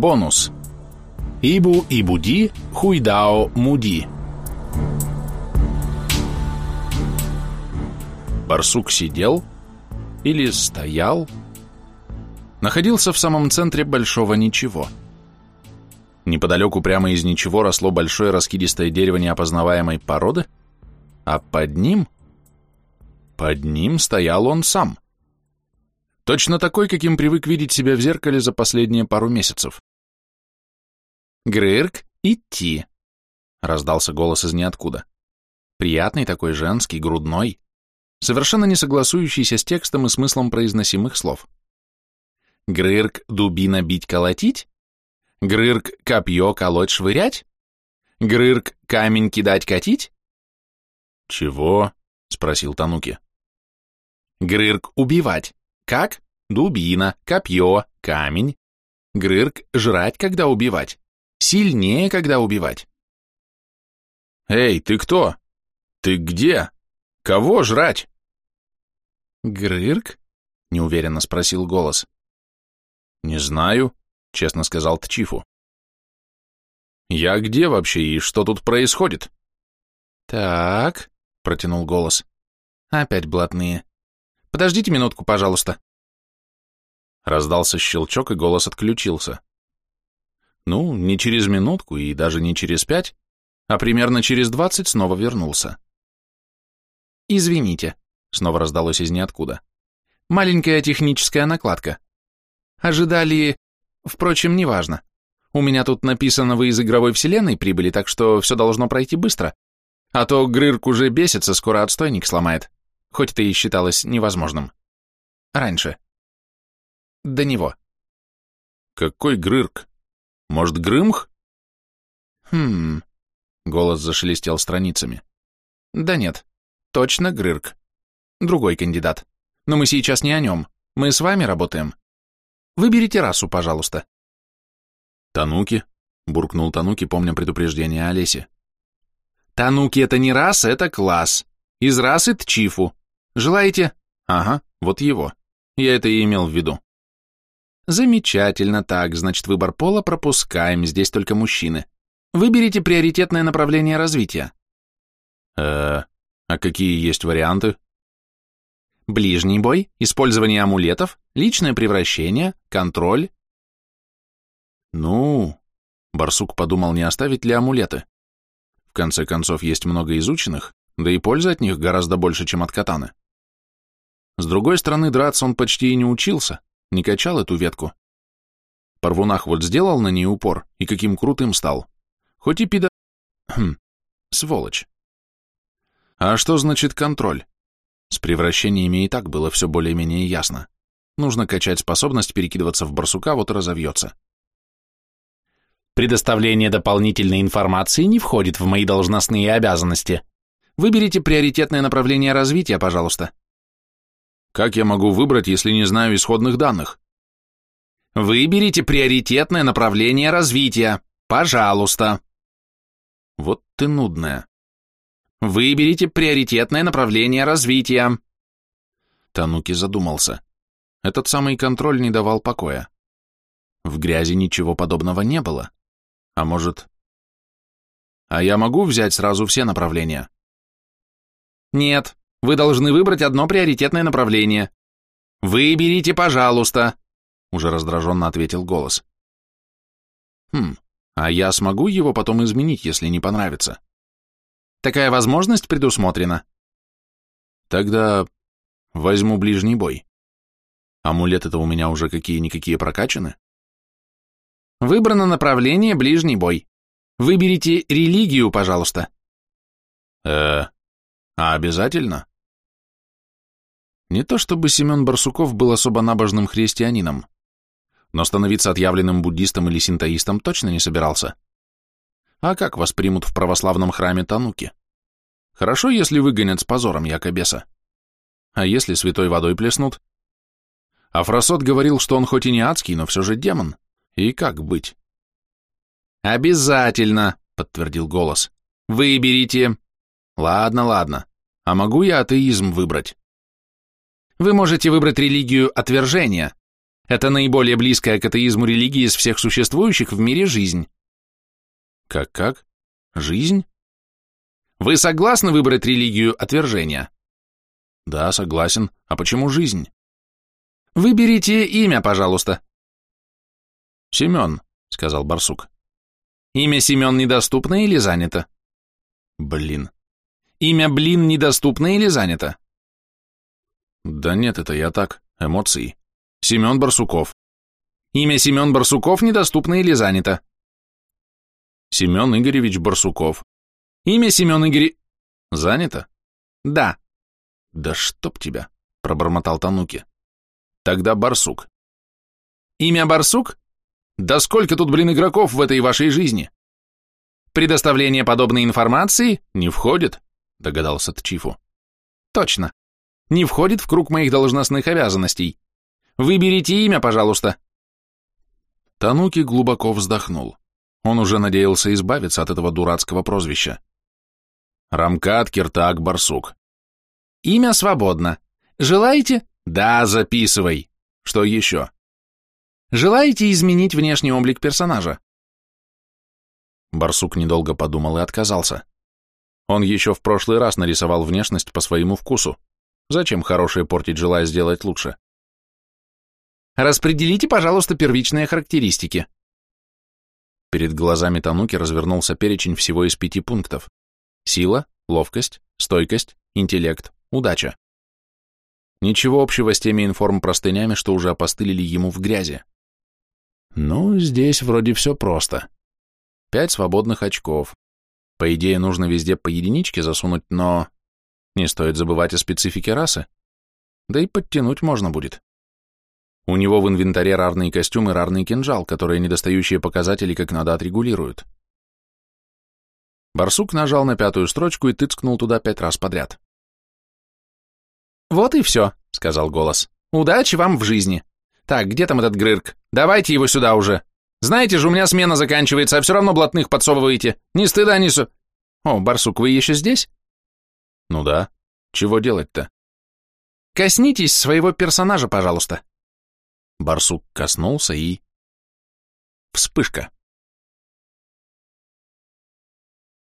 Бонус. Ибу и буди, хуйдао муди. Барсук сидел или стоял, находился в самом центре большого ничего. Неподалеку прямо из ничего росло большое раскидистое дерево неопознаваемой породы, а под ним... Под ним стоял он сам. Точно такой, каким привык видеть себя в зеркале за последние пару месяцев. «Грырк, идти!» — раздался голос из ниоткуда. Приятный такой, женский, грудной, совершенно не согласующийся с текстом и смыслом произносимых слов. «Грырк, дубина бить, колотить? Грырк, копье колоть, швырять? Грырк, камень кидать, катить?» «Чего?» — спросил Тануки. «Грырк, убивать. Как? Дубина, копье, камень. Грырк, жрать, когда убивать. Сильнее, когда убивать. «Эй, ты кто? Ты где? Кого жрать?» «Грырк?» — неуверенно спросил голос. «Не знаю», — честно сказал Тчифу. «Я где вообще и что тут происходит?» «Так», — протянул голос. «Опять блатные. Подождите минутку, пожалуйста». Раздался щелчок, и голос отключился. Ну, не через минутку и даже не через пять, а примерно через двадцать снова вернулся. «Извините», — снова раздалось из ниоткуда. «Маленькая техническая накладка. Ожидали... Впрочем, неважно. У меня тут написано, вы из игровой вселенной прибыли, так что все должно пройти быстро. А то Грырк уже бесится, скоро отстойник сломает. Хоть это и считалось невозможным. Раньше. До него. Какой Грырк? Может, Грымх? Хм... Голос зашелестел страницами. Да нет, точно Грырк. Другой кандидат. Но мы сейчас не о нем. Мы с вами работаем. Выберите расу, пожалуйста. Тануки, буркнул Тануки, помня предупреждение Олеси. Тануки это не раса, это класс. Из расы Тчифу. Желаете? Ага, вот его. Я это и имел в виду. Замечательно, так, значит, выбор пола пропускаем, здесь только мужчины. Выберите приоритетное направление развития. Э, а какие есть варианты? Ближний бой, использование амулетов, личное превращение, контроль. Ну, Барсук подумал, не оставить ли амулеты. В конце концов, есть много изученных, да и пользы от них гораздо больше, чем от катаны. С другой стороны, драться он почти и не учился, не качал эту ветку. Парвунах вот сделал на ней упор, и каким крутым стал. Хоть и пида... Хм, сволочь. А что значит контроль? С превращениями и так было все более-менее ясно. Нужно качать способность перекидываться в барсука, вот и разовьется. Предоставление дополнительной информации не входит в мои должностные обязанности. Выберите приоритетное направление развития, пожалуйста. Как я могу выбрать, если не знаю исходных данных? Выберите приоритетное направление развития, пожалуйста. Вот ты нудная. Выберите приоритетное направление развития. Тануки задумался. Этот самый контроль не давал покоя. В грязи ничего подобного не было. А может... А я могу взять сразу все направления? Нет, вы должны выбрать одно приоритетное направление. Выберите, пожалуйста, уже раздраженно ответил голос. Хм, а я смогу его потом изменить, если не понравится? Такая возможность предусмотрена. Тогда возьму ближний бой. Амулеты-то у меня уже какие-никакие прокачаны. Выбрано направление ближний бой. Выберите религию, пожалуйста. Э, а обязательно? Не то чтобы Семен Барсуков был особо набожным христианином, но становиться отъявленным буддистом или синтоистом точно не собирался. А как воспримут в православном храме Тануки? Хорошо, если выгонят с позором якобеса. А если святой водой плеснут? Афросот говорил, что он хоть и не адский, но все же демон. И как быть? «Обязательно», — подтвердил голос. «Выберите». «Ладно, ладно. А могу я атеизм выбрать?» Вы можете выбрать религию отвержения. Это наиболее близкая к атеизму религии из всех существующих в мире жизнь. Как-как? Жизнь? Вы согласны выбрать религию отвержения? Да, согласен. А почему жизнь? Выберите имя, пожалуйста. Семен, сказал барсук. Имя Семен недоступно или занято? Блин. Имя Блин недоступно или занято? Да нет, это я так, эмоции. Семен Барсуков. Имя Семен Барсуков недоступно или занято? Семен Игоревич Барсуков. Имя Семен Игорь... Занято? Да. Да чтоб тебя, пробормотал Тануки. Тогда Барсук. Имя Барсук? Да сколько тут, блин, игроков в этой вашей жизни? Предоставление подобной информации не входит, догадался Тчифу. Точно. Не входит в круг моих должностных обязанностей. Выберите имя, пожалуйста. Тануки глубоко вздохнул. Он уже надеялся избавиться от этого дурацкого прозвища. Рамкат Киртак Барсук. Имя свободно. Желаете? Да, записывай. Что еще? Желаете изменить внешний облик персонажа? Барсук недолго подумал и отказался. Он еще в прошлый раз нарисовал внешность по своему вкусу. Зачем хорошее портить, желая сделать лучше? Распределите, пожалуйста, первичные характеристики. Перед глазами Тануки развернулся перечень всего из пяти пунктов. Сила, ловкость, стойкость, интеллект, удача. Ничего общего с теми информпростынями, что уже опостылили ему в грязи. Ну, здесь вроде все просто. Пять свободных очков. По идее, нужно везде по единичке засунуть, но... Не стоит забывать о специфике расы. Да и подтянуть можно будет. У него в инвентаре рарный костюм и рарный кинжал, которые недостающие показатели как надо отрегулируют. Барсук нажал на пятую строчку и тыцкнул туда пять раз подряд. «Вот и все», — сказал голос. «Удачи вам в жизни. Так, где там этот Грырк? Давайте его сюда уже. Знаете же, у меня смена заканчивается, а все равно блатных подсовываете. Ни стыда, ни су...» «О, Барсук, вы еще здесь?» «Ну да. Чего делать-то?» «Коснитесь своего персонажа, пожалуйста». Барсук коснулся и... Вспышка.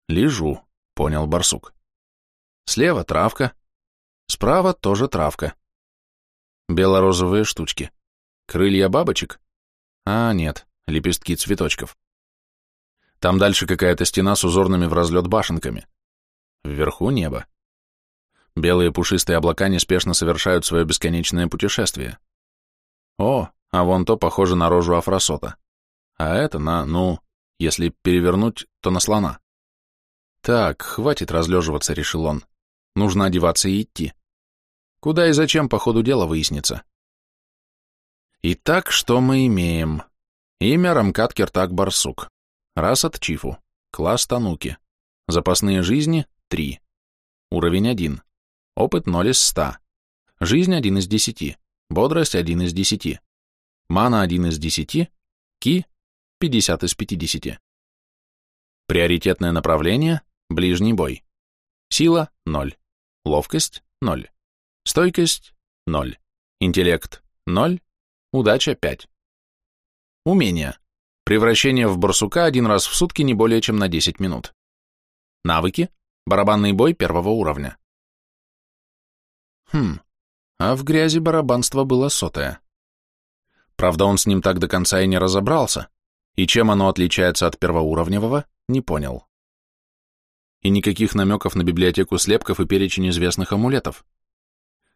Лежу, понял барсук. Слева травка, справа тоже травка. Бело-розовые штучки. Крылья бабочек? А, нет, лепестки цветочков. Там дальше какая-то стена с узорными в разлет башенками. Вверху небо. Белые пушистые облака неспешно совершают свое бесконечное путешествие. О, а вон то похоже на рожу Афросота. А это на, ну, если перевернуть, то на слона. Так, хватит разлеживаться, решил он. Нужно одеваться и идти. Куда и зачем по ходу дела выяснится. Итак, что мы имеем? Имя Рамкат Киртак Барсук. Раса Тчифу. Класс Тануки. Запасные жизни – 3. Уровень 1. Опыт 0 из 100. Жизнь 1 из 10. Бодрость 1 из 10. Мана 1 из 10. Ки 50 из 50. Приоритетное направление – ближний бой. Сила – 0. Ловкость – 0. Стойкость – 0. Интеллект – 0. Удача – 5. Умения. Превращение в барсука один раз в сутки не более чем на 10 минут. Навыки. Барабанный бой первого уровня. Хм, а в грязи барабанство было сотое. Правда, он с ним так до конца и не разобрался, и чем оно отличается от первоуровневого, не понял. И никаких намеков на библиотеку слепков и перечень известных амулетов.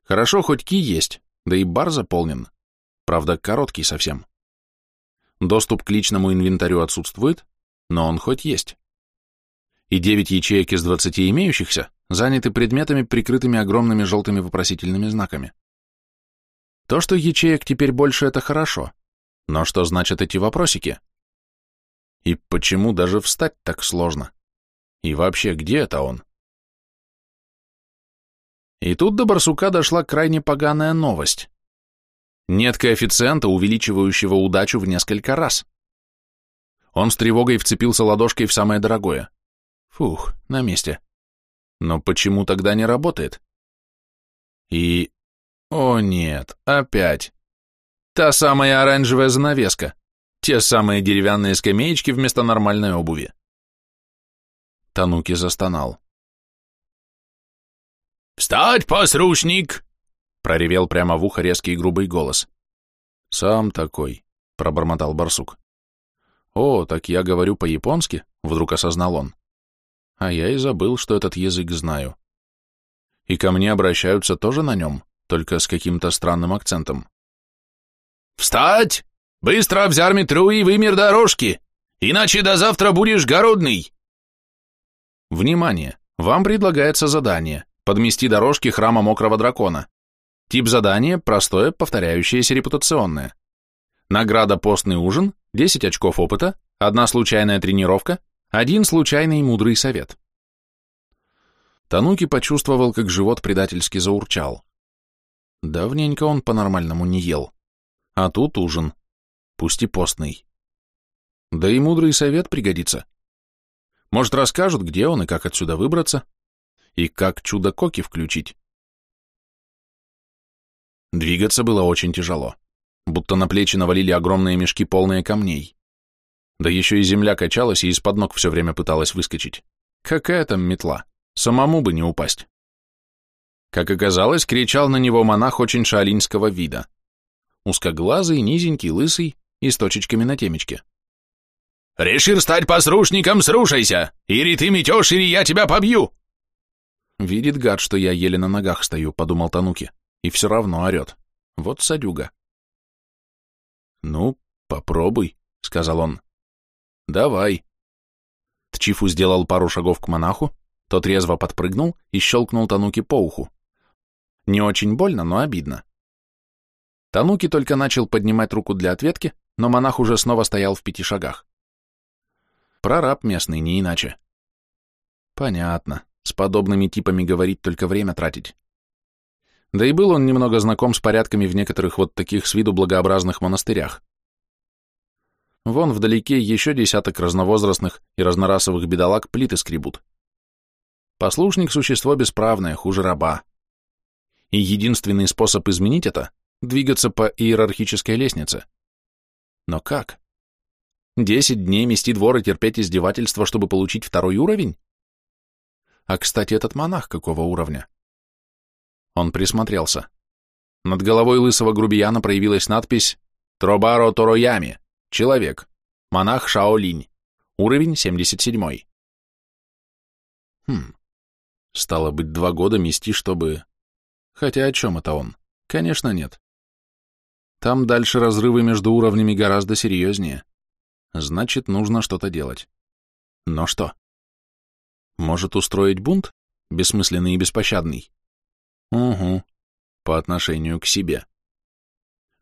Хорошо, хоть ки есть, да и бар заполнен, правда, короткий совсем. Доступ к личному инвентарю отсутствует, но он хоть есть. И девять ячеек из двадцати имеющихся заняты предметами, прикрытыми огромными желтыми вопросительными знаками. То, что ячеек теперь больше, это хорошо. Но что значат эти вопросики? И почему даже встать так сложно? И вообще, где это он? И тут до барсука дошла крайне поганая новость. Нет коэффициента, увеличивающего удачу в несколько раз. Он с тревогой вцепился ладошкой в самое дорогое. Фух, на месте. Но почему тогда не работает? И... О нет, опять. Та самая оранжевая занавеска. Те самые деревянные скамеечки вместо нормальной обуви. Тануки застонал. «Встать, посручник!» — проревел прямо в ухо резкий грубый голос. «Сам такой», — пробормотал барсук. «О, так я говорю по-японски?» — вдруг осознал он. «А я и забыл, что этот язык знаю. И ко мне обращаются тоже на нем, только с каким-то странным акцентом». «Встать! Быстро взяр метру и вымер дорожки, иначе до завтра будешь голодный!» Внимание! Вам предлагается задание «Подмести дорожки храма Мокрого Дракона». Тип задания – простое, повторяющееся репутационное. Награда «Постный ужин», 10 очков опыта, одна случайная тренировка, один случайный мудрый совет. Тануки почувствовал, как живот предательски заурчал. Давненько он по-нормальному не ел. А тут ужин, пусть и постный. Да и мудрый совет пригодится. Может, расскажут, где он и как отсюда выбраться, и как чудо-коки включить. Двигаться было очень тяжело, будто на плечи навалили огромные мешки, полные камней. Да еще и земля качалась и из-под ног все время пыталась выскочить. Какая там метла, самому бы не упасть. Как оказалось, кричал на него монах очень шаолиньского вида. Узкоглазый, низенький, лысый и с точечками на темечке. «Решил стать посрушником, срушайся! Или ты метешь, или я тебя побью!» Видит гад, что я еле на ногах стою, подумал Тануки, и все равно орет. Вот садюга. Ну, попробуй, сказал он. Давай. Тчифу сделал пару шагов к монаху, тот резво подпрыгнул и щелкнул Тануки по уху. Не очень больно, но обидно. Тануки только начал поднимать руку для ответки, но монах уже снова стоял в пяти шагах. Прораб местный, не иначе. Понятно. С подобными типами говорить только время тратить. Да и был он немного знаком с порядками в некоторых вот таких с виду благообразных монастырях. Вон вдалеке еще десяток разновозрастных и разнорасовых бедолаг плиты скребут. Послушник – существо бесправное, хуже раба. И единственный способ изменить это – двигаться по иерархической лестнице. Но как? Десять дней мести двор и терпеть издевательства, чтобы получить второй уровень? А, кстати, этот монах какого уровня? Он присмотрелся. Над головой лысого грубияна проявилась надпись «Тробаро Тороями. Человек. Монах Шаолинь. Уровень 77». Хм. Стало быть, два года мести, чтобы... Хотя о чем это он? Конечно, нет. Там дальше разрывы между уровнями гораздо серьезнее. Значит, нужно что-то делать. Но что? Может устроить бунт? Бессмысленный и беспощадный? Угу. По отношению к себе.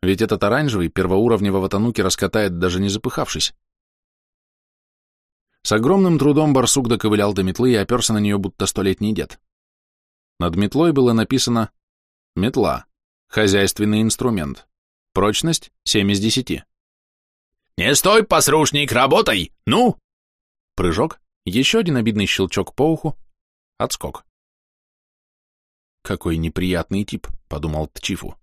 Ведь этот оранжевый первоуровневого тануки раскатает, даже не запыхавшись. С огромным трудом барсук доковылял до метлы и оперся на нее, будто столетний дед. Над метлой было написано «Метла. Хозяйственный инструмент. Прочность 7 из 10». «Не стой, посрушник, работай! Ну!» Прыжок, еще один обидный щелчок по уху. Отскок. «Какой неприятный тип», — подумал Тчифу.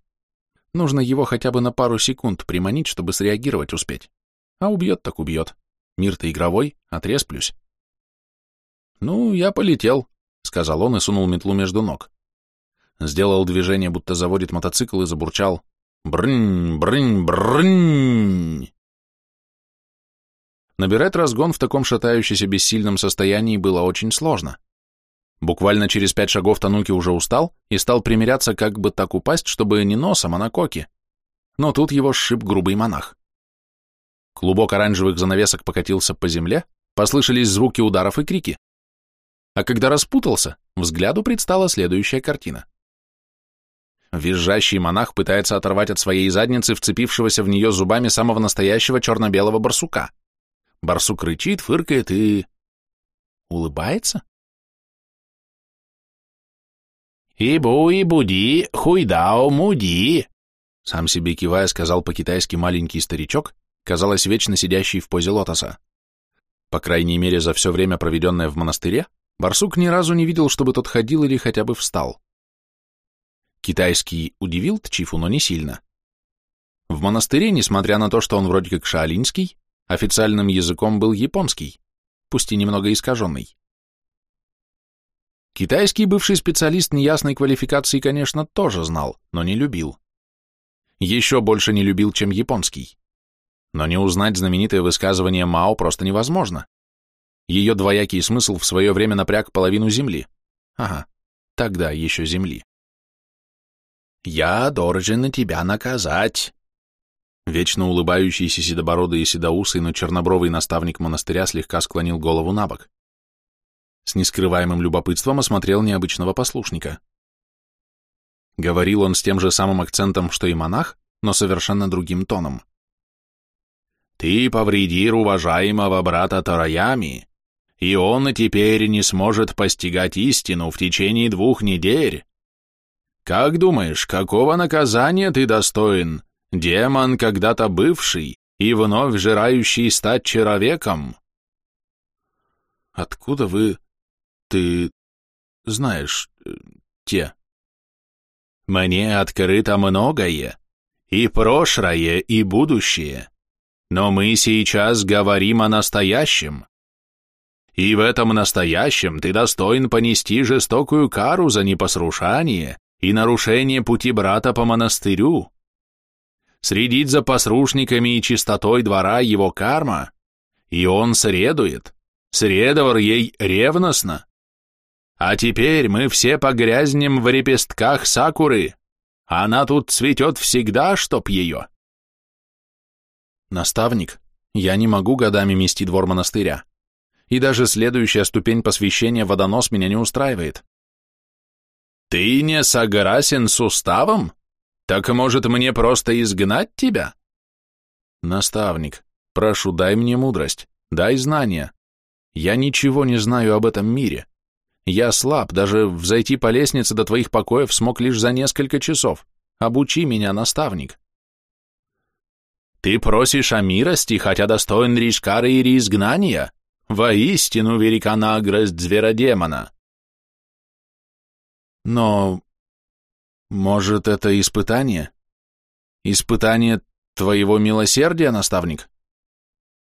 «Нужно его хотя бы на пару секунд приманить, чтобы среагировать успеть. А убьет так убьет. Мир-то игровой, отресплюсь». «Ну, я полетел», — сказал он и сунул метлу между ног. Сделал движение, будто заводит мотоцикл и забурчал. «Брынь, брынь, брынь!» Набирать разгон в таком шатающемся бессильном состоянии было очень сложно. Буквально через пять шагов Тануки уже устал и стал примиряться, как бы так упасть, чтобы не носом, а на коке. Но тут его сшиб грубый монах. Клубок оранжевых занавесок покатился по земле, послышались звуки ударов и крики. А когда распутался, взгляду предстала следующая картина. Визжащий монах пытается оторвать от своей задницы вцепившегося в нее зубами самого настоящего черно-белого барсука. Барсук рычит, фыркает и... улыбается? «Ибу и буди, хуйдао муди», сам себе кивая сказал по-китайски маленький старичок, казалось, вечно сидящий в позе лотоса. По крайней мере, за все время, проведенное в монастыре, барсук ни разу не видел, чтобы тот ходил или хотя бы встал. Китайский удивил Тчифу, но не сильно. В монастыре, несмотря на то, что он вроде как шаолиньский, официальным языком был японский, пусть и немного искаженный. Китайский бывший специалист неясной квалификации, конечно, тоже знал, но не любил. Еще больше не любил, чем японский. Но не узнать знаменитое высказывание Мао просто невозможно. Ее двоякий смысл в свое время напряг половину Земли. Ага, тогда еще Земли. «Я должен тебя наказать», Вечно улыбающийся седобородый и седоусый, но чернобровый наставник монастыря слегка склонил голову на бок. С нескрываемым любопытством осмотрел необычного послушника. Говорил он с тем же самым акцентом, что и монах, но совершенно другим тоном. «Ты повредил уважаемого брата Тараями, и он теперь не сможет постигать истину в течение двух недель. Как думаешь, какого наказания ты достоин?» Демон, когда-то бывший и вновь жирающий стать человеком. Откуда вы... ты... знаешь... Э, те? Мне открыто многое, и прошлое, и будущее, но мы сейчас говорим о настоящем. И в этом настоящем ты достоин понести жестокую кару за непослушание и нарушение пути брата по монастырю следить за посрушниками и чистотой двора его карма, и он средует, средовал ей ревностно. А теперь мы все погрязнем в репестках сакуры, она тут цветет всегда, чтоб ее. Наставник, я не могу годами мести двор монастыря, и даже следующая ступень посвящения водонос меня не устраивает. Ты не согласен с уставом? Так, может, мне просто изгнать тебя? Наставник, прошу, дай мне мудрость, дай знания. Я ничего не знаю об этом мире. Я слаб, даже взойти по лестнице до твоих покоев смог лишь за несколько часов. Обучи меня, наставник. Ты просишь о милости, хотя достоин Ришкара и изгнания? Воистину велика нагрость зверодемона. Но может, это испытание? Испытание твоего милосердия, наставник?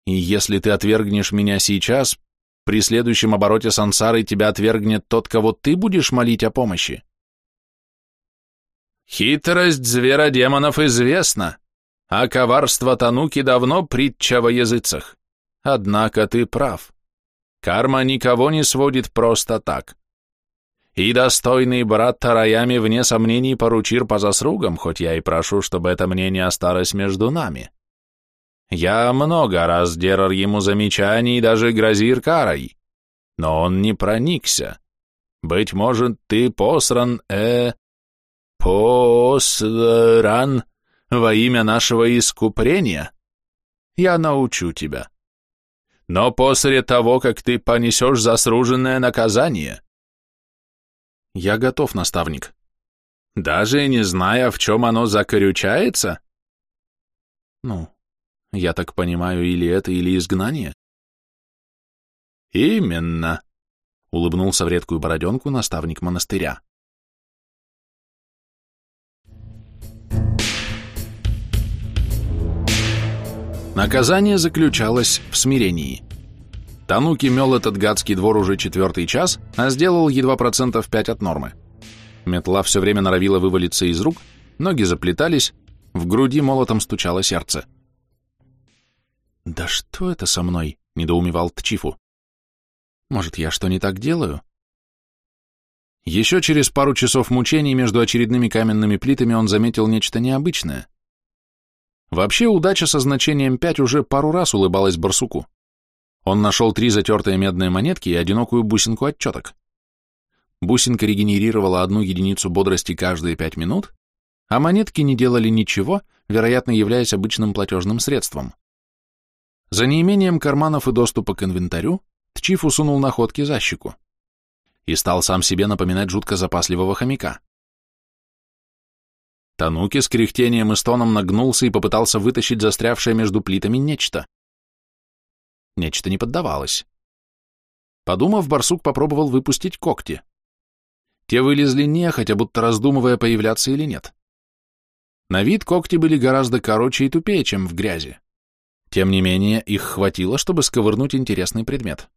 И если ты отвергнешь меня сейчас, при следующем обороте сансары тебя отвергнет тот, кого ты будешь молить о помощи. Хитрость зверодемонов известна, а коварство Тануки давно притча во языцах. Однако ты прав. Карма никого не сводит просто так. И достойный брат Тараями вне сомнений поручир по заслугам, хоть я и прошу, чтобы это мнение осталось между нами. Я много раз делал ему замечаний даже грозир карой, но он не проникся. Быть может, ты посран, э... посран во имя нашего искупления? Я научу тебя. Но после того, как ты понесешь заслуженное наказание, я готов, наставник. Даже не зная, в чем оно закорючается? Ну, я так понимаю, или это, или изгнание? Именно, улыбнулся в редкую бороденку наставник монастыря. Наказание заключалось в смирении. Тануки мел этот гадский двор уже четвертый час, а сделал едва процентов пять от нормы. Метла все время норовила вывалиться из рук, ноги заплетались, в груди молотом стучало сердце. «Да что это со мной?» — недоумевал Тчифу. «Может, я что не так делаю?» Еще через пару часов мучений между очередными каменными плитами он заметил нечто необычное. Вообще удача со значением 5 уже пару раз улыбалась барсуку. Он нашел три затертые медные монетки и одинокую бусинку отчеток. Бусинка регенерировала одну единицу бодрости каждые пять минут, а монетки не делали ничего, вероятно, являясь обычным платежным средством. За неимением карманов и доступа к инвентарю Тчиф усунул находки за щеку и стал сам себе напоминать жутко запасливого хомяка. Тануки с кряхтением и стоном нагнулся и попытался вытащить застрявшее между плитами нечто. Нечто не поддавалось. Подумав, барсук попробовал выпустить когти. Те вылезли нехотя, будто раздумывая, появляться или нет. На вид когти были гораздо короче и тупее, чем в грязи. Тем не менее, их хватило, чтобы сковырнуть интересный предмет.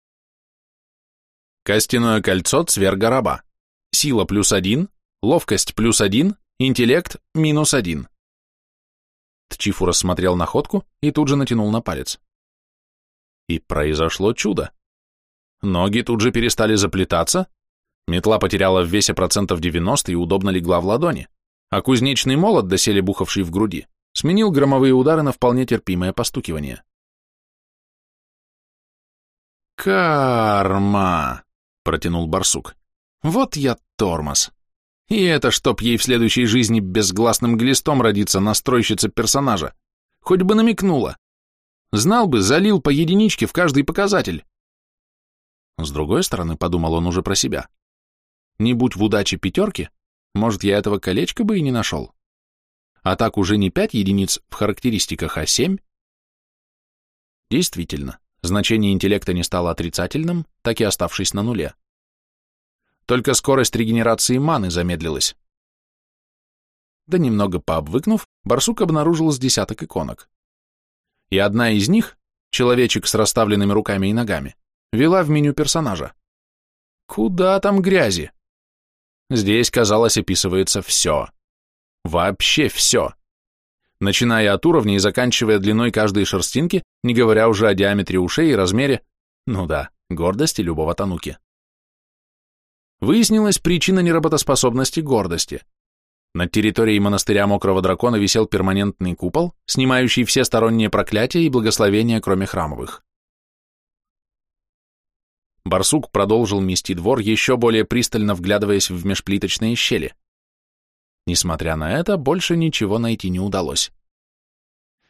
Костяное кольцо цверга раба. Сила плюс один, ловкость плюс один, интеллект минус один. Тчифу рассмотрел находку и тут же натянул на палец. И произошло чудо. Ноги тут же перестали заплетаться, метла потеряла в весе процентов 90 и удобно легла в ладони, а кузнечный молот, доселе бухавший в груди, сменил громовые удары на вполне терпимое постукивание. «Карма!» — протянул барсук. «Вот я тормоз. И это чтоб ей в следующей жизни безгласным глистом родиться настройщица персонажа. Хоть бы намекнула. Знал бы, залил по единичке в каждый показатель. С другой стороны, подумал он уже про себя. Не будь в удаче пятерки, может, я этого колечка бы и не нашел. А так уже не пять единиц в характеристиках, а семь. Действительно, значение интеллекта не стало отрицательным, так и оставшись на нуле. Только скорость регенерации маны замедлилась. Да немного пообвыкнув, барсук обнаружил с десяток иконок и одна из них, человечек с расставленными руками и ногами, вела в меню персонажа. Куда там грязи? Здесь, казалось, описывается все. Вообще все. Начиная от уровня и заканчивая длиной каждой шерстинки, не говоря уже о диаметре ушей и размере, ну да, гордости любого тануки. Выяснилась причина неработоспособности гордости – над территорией монастыря Мокрого Дракона висел перманентный купол, снимающий все сторонние проклятия и благословения, кроме храмовых. Барсук продолжил мести двор, еще более пристально вглядываясь в межплиточные щели. Несмотря на это, больше ничего найти не удалось.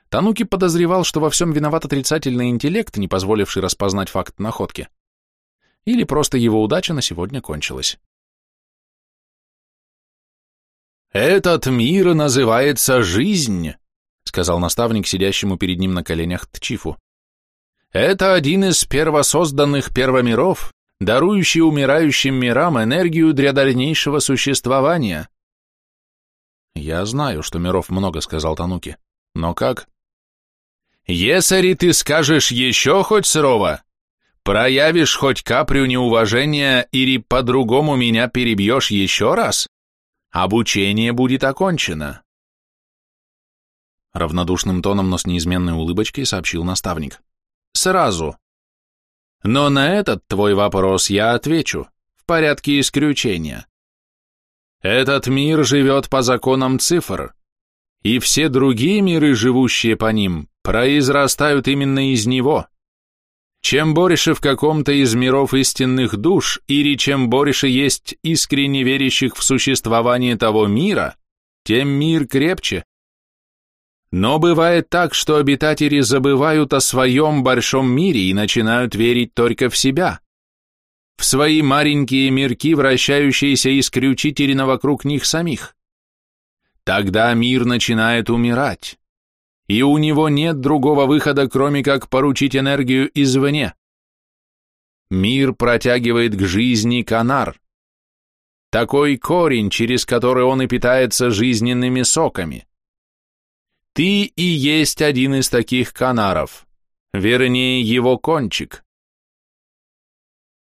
Тануки подозревал, что во всем виноват отрицательный интеллект, не позволивший распознать факт находки. Или просто его удача на сегодня кончилась. «Этот мир называется жизнь», — сказал наставник, сидящему перед ним на коленях Тчифу. «Это один из первосозданных первомиров, дарующий умирающим мирам энергию для дальнейшего существования». «Я знаю, что миров много», — сказал Тануки. «Но как?» «Если ты скажешь еще хоть срово, проявишь хоть каплю неуважения или по-другому меня перебьешь еще раз, Обучение будет окончено. Равнодушным тоном, но с неизменной улыбочкой сообщил наставник. Сразу. Но на этот твой вопрос я отвечу, в порядке исключения. Этот мир живет по законам цифр, и все другие миры, живущие по ним, произрастают именно из него. Чем больше в каком-то из миров истинных душ, или чем больше есть искренне верящих в существование того мира, тем мир крепче. Но бывает так, что обитатели забывают о своем большом мире и начинают верить только в себя, в свои маленькие мирки, вращающиеся исключительно вокруг них самих. Тогда мир начинает умирать и у него нет другого выхода, кроме как поручить энергию извне. Мир протягивает к жизни канар. Такой корень, через который он и питается жизненными соками. Ты и есть один из таких канаров, вернее, его кончик.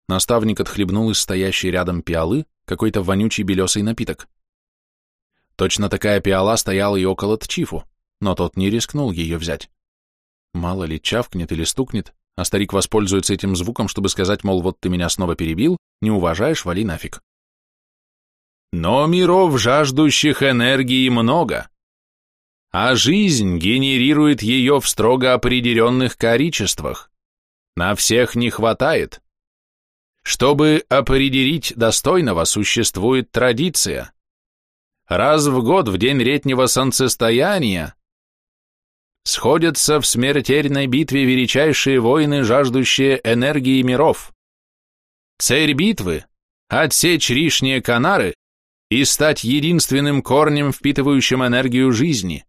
Наставник отхлебнул из стоящей рядом пиалы какой-то вонючий белесый напиток. Точно такая пиала стояла и около Тчифу но тот не рискнул ее взять. Мало ли, чавкнет или стукнет, а старик воспользуется этим звуком, чтобы сказать, мол, вот ты меня снова перебил, не уважаешь, вали нафиг. Но миров, жаждущих энергии, много, а жизнь генерирует ее в строго определенных количествах. На всех не хватает. Чтобы определить достойного, существует традиция. Раз в год, в день летнего солнцестояния, сходятся в смертельной битве величайшие воины, жаждущие энергии миров. Цель битвы – отсечь лишние канары и стать единственным корнем, впитывающим энергию жизни.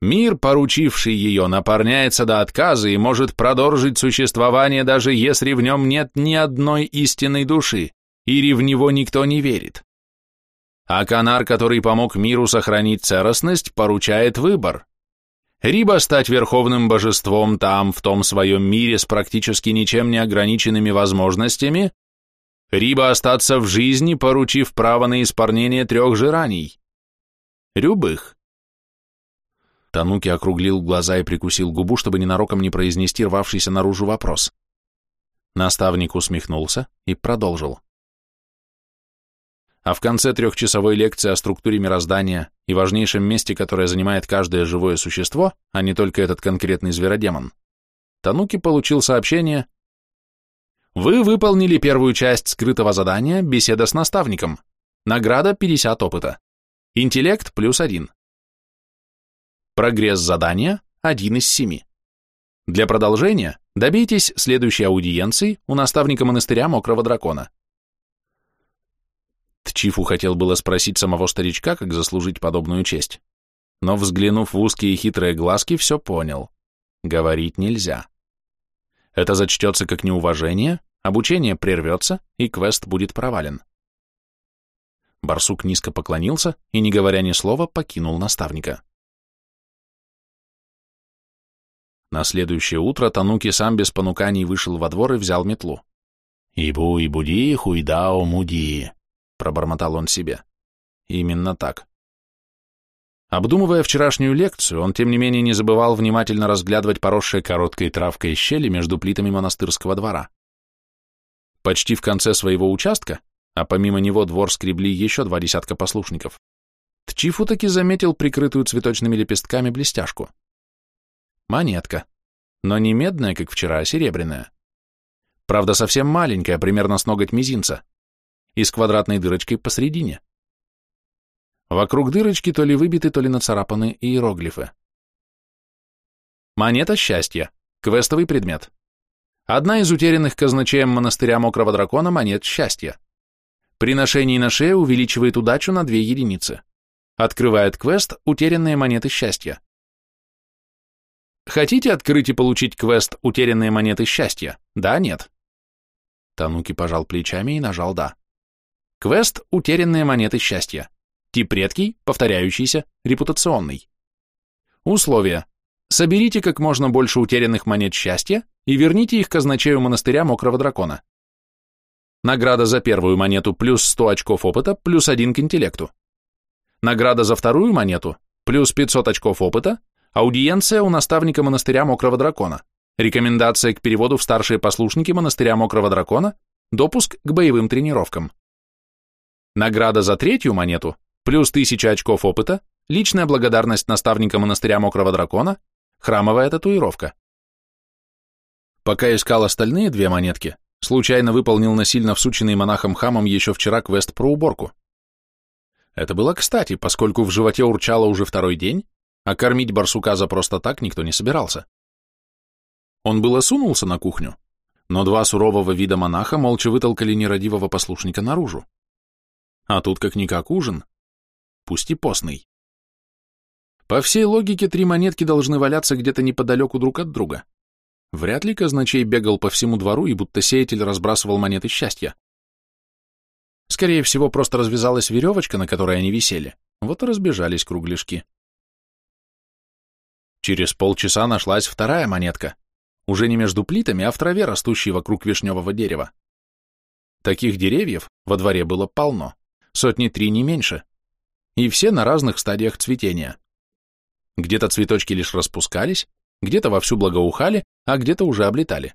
Мир, поручивший ее, напорняется до отказа и может продолжить существование, даже если в нем нет ни одной истинной души, или в него никто не верит. а канар, который помог миру сохранить целостность, поручает выбор. Либо стать верховным божеством там, в том своем мире с практически ничем не ограниченными возможностями, либо остаться в жизни, поручив право на исполнение трех желаний. Любых. Тануки округлил глаза и прикусил губу, чтобы ненароком не произнести рвавшийся наружу вопрос. Наставник усмехнулся и продолжил. А в конце трехчасовой лекции о структуре мироздания и важнейшем месте, которое занимает каждое живое существо, а не только этот конкретный зверодемон, Тануки получил сообщение «Вы выполнили первую часть скрытого задания «Беседа с наставником». Награда 50 опыта. Интеллект плюс один. Прогресс задания – один из семи. Для продолжения добейтесь следующей аудиенции у наставника монастыря Мокрого Дракона. Тчифу хотел было спросить самого старичка, как заслужить подобную честь, но, взглянув в узкие хитрые глазки, все понял. Говорить нельзя. Это зачтется как неуважение, обучение прервется, и квест будет провален. Барсук низко поклонился и, не говоря ни слова, покинул наставника. На следующее утро Тануки сам без понуканий вышел во двор и взял метлу. «Ибу и буди, хуйдао муди», — пробормотал он себе. Именно так. Обдумывая вчерашнюю лекцию, он, тем не менее, не забывал внимательно разглядывать поросшие короткой травкой щели между плитами монастырского двора. Почти в конце своего участка, а помимо него двор скребли еще два десятка послушников, Тчифу таки заметил прикрытую цветочными лепестками блестяшку. Монетка. Но не медная, как вчера, а серебряная. Правда, совсем маленькая, примерно с ноготь мизинца. И с квадратной дырочкой посредине. Вокруг дырочки то ли выбиты, то ли нацарапаны иероглифы. Монета счастья. Квестовый предмет. Одна из утерянных казначеем монастыря Мокрого Дракона монет счастья. При ношении на шее увеличивает удачу на две единицы. Открывает квест «Утерянные монеты счастья». Хотите открыть и получить квест «Утерянные монеты счастья»? Да, нет? Тануки пожал плечами и нажал «Да». Квест «Утерянные монеты счастья». Тип редкий, повторяющийся, репутационный. Условия. Соберите как можно больше утерянных монет счастья и верните их казначею монастыря Мокрого Дракона. Награда за первую монету плюс 100 очков опыта плюс 1 к интеллекту. Награда за вторую монету плюс 500 очков опыта Аудиенция у наставника монастыря Мокрого Дракона. Рекомендация к переводу в старшие послушники монастыря Мокрого Дракона. Допуск к боевым тренировкам. Награда за третью монету, плюс 1000 очков опыта, личная благодарность наставника монастыря Мокрого Дракона, храмовая татуировка. Пока искал остальные две монетки, случайно выполнил насильно всученный монахом хамом еще вчера квест про уборку. Это было кстати, поскольку в животе урчало уже второй день, а кормить барсука за просто так никто не собирался. Он было сунулся на кухню, но два сурового вида монаха молча вытолкали нерадивого послушника наружу. А тут как-никак ужин, пусть и постный. По всей логике, три монетки должны валяться где-то неподалеку друг от друга. Вряд ли казначей бегал по всему двору и будто сеятель разбрасывал монеты счастья. Скорее всего, просто развязалась веревочка, на которой они висели, вот и разбежались кругляшки. Через полчаса нашлась вторая монетка, уже не между плитами, а в траве, растущей вокруг вишневого дерева. Таких деревьев во дворе было полно, сотни три не меньше, и все на разных стадиях цветения. Где-то цветочки лишь распускались, где-то вовсю благоухали, а где-то уже облетали.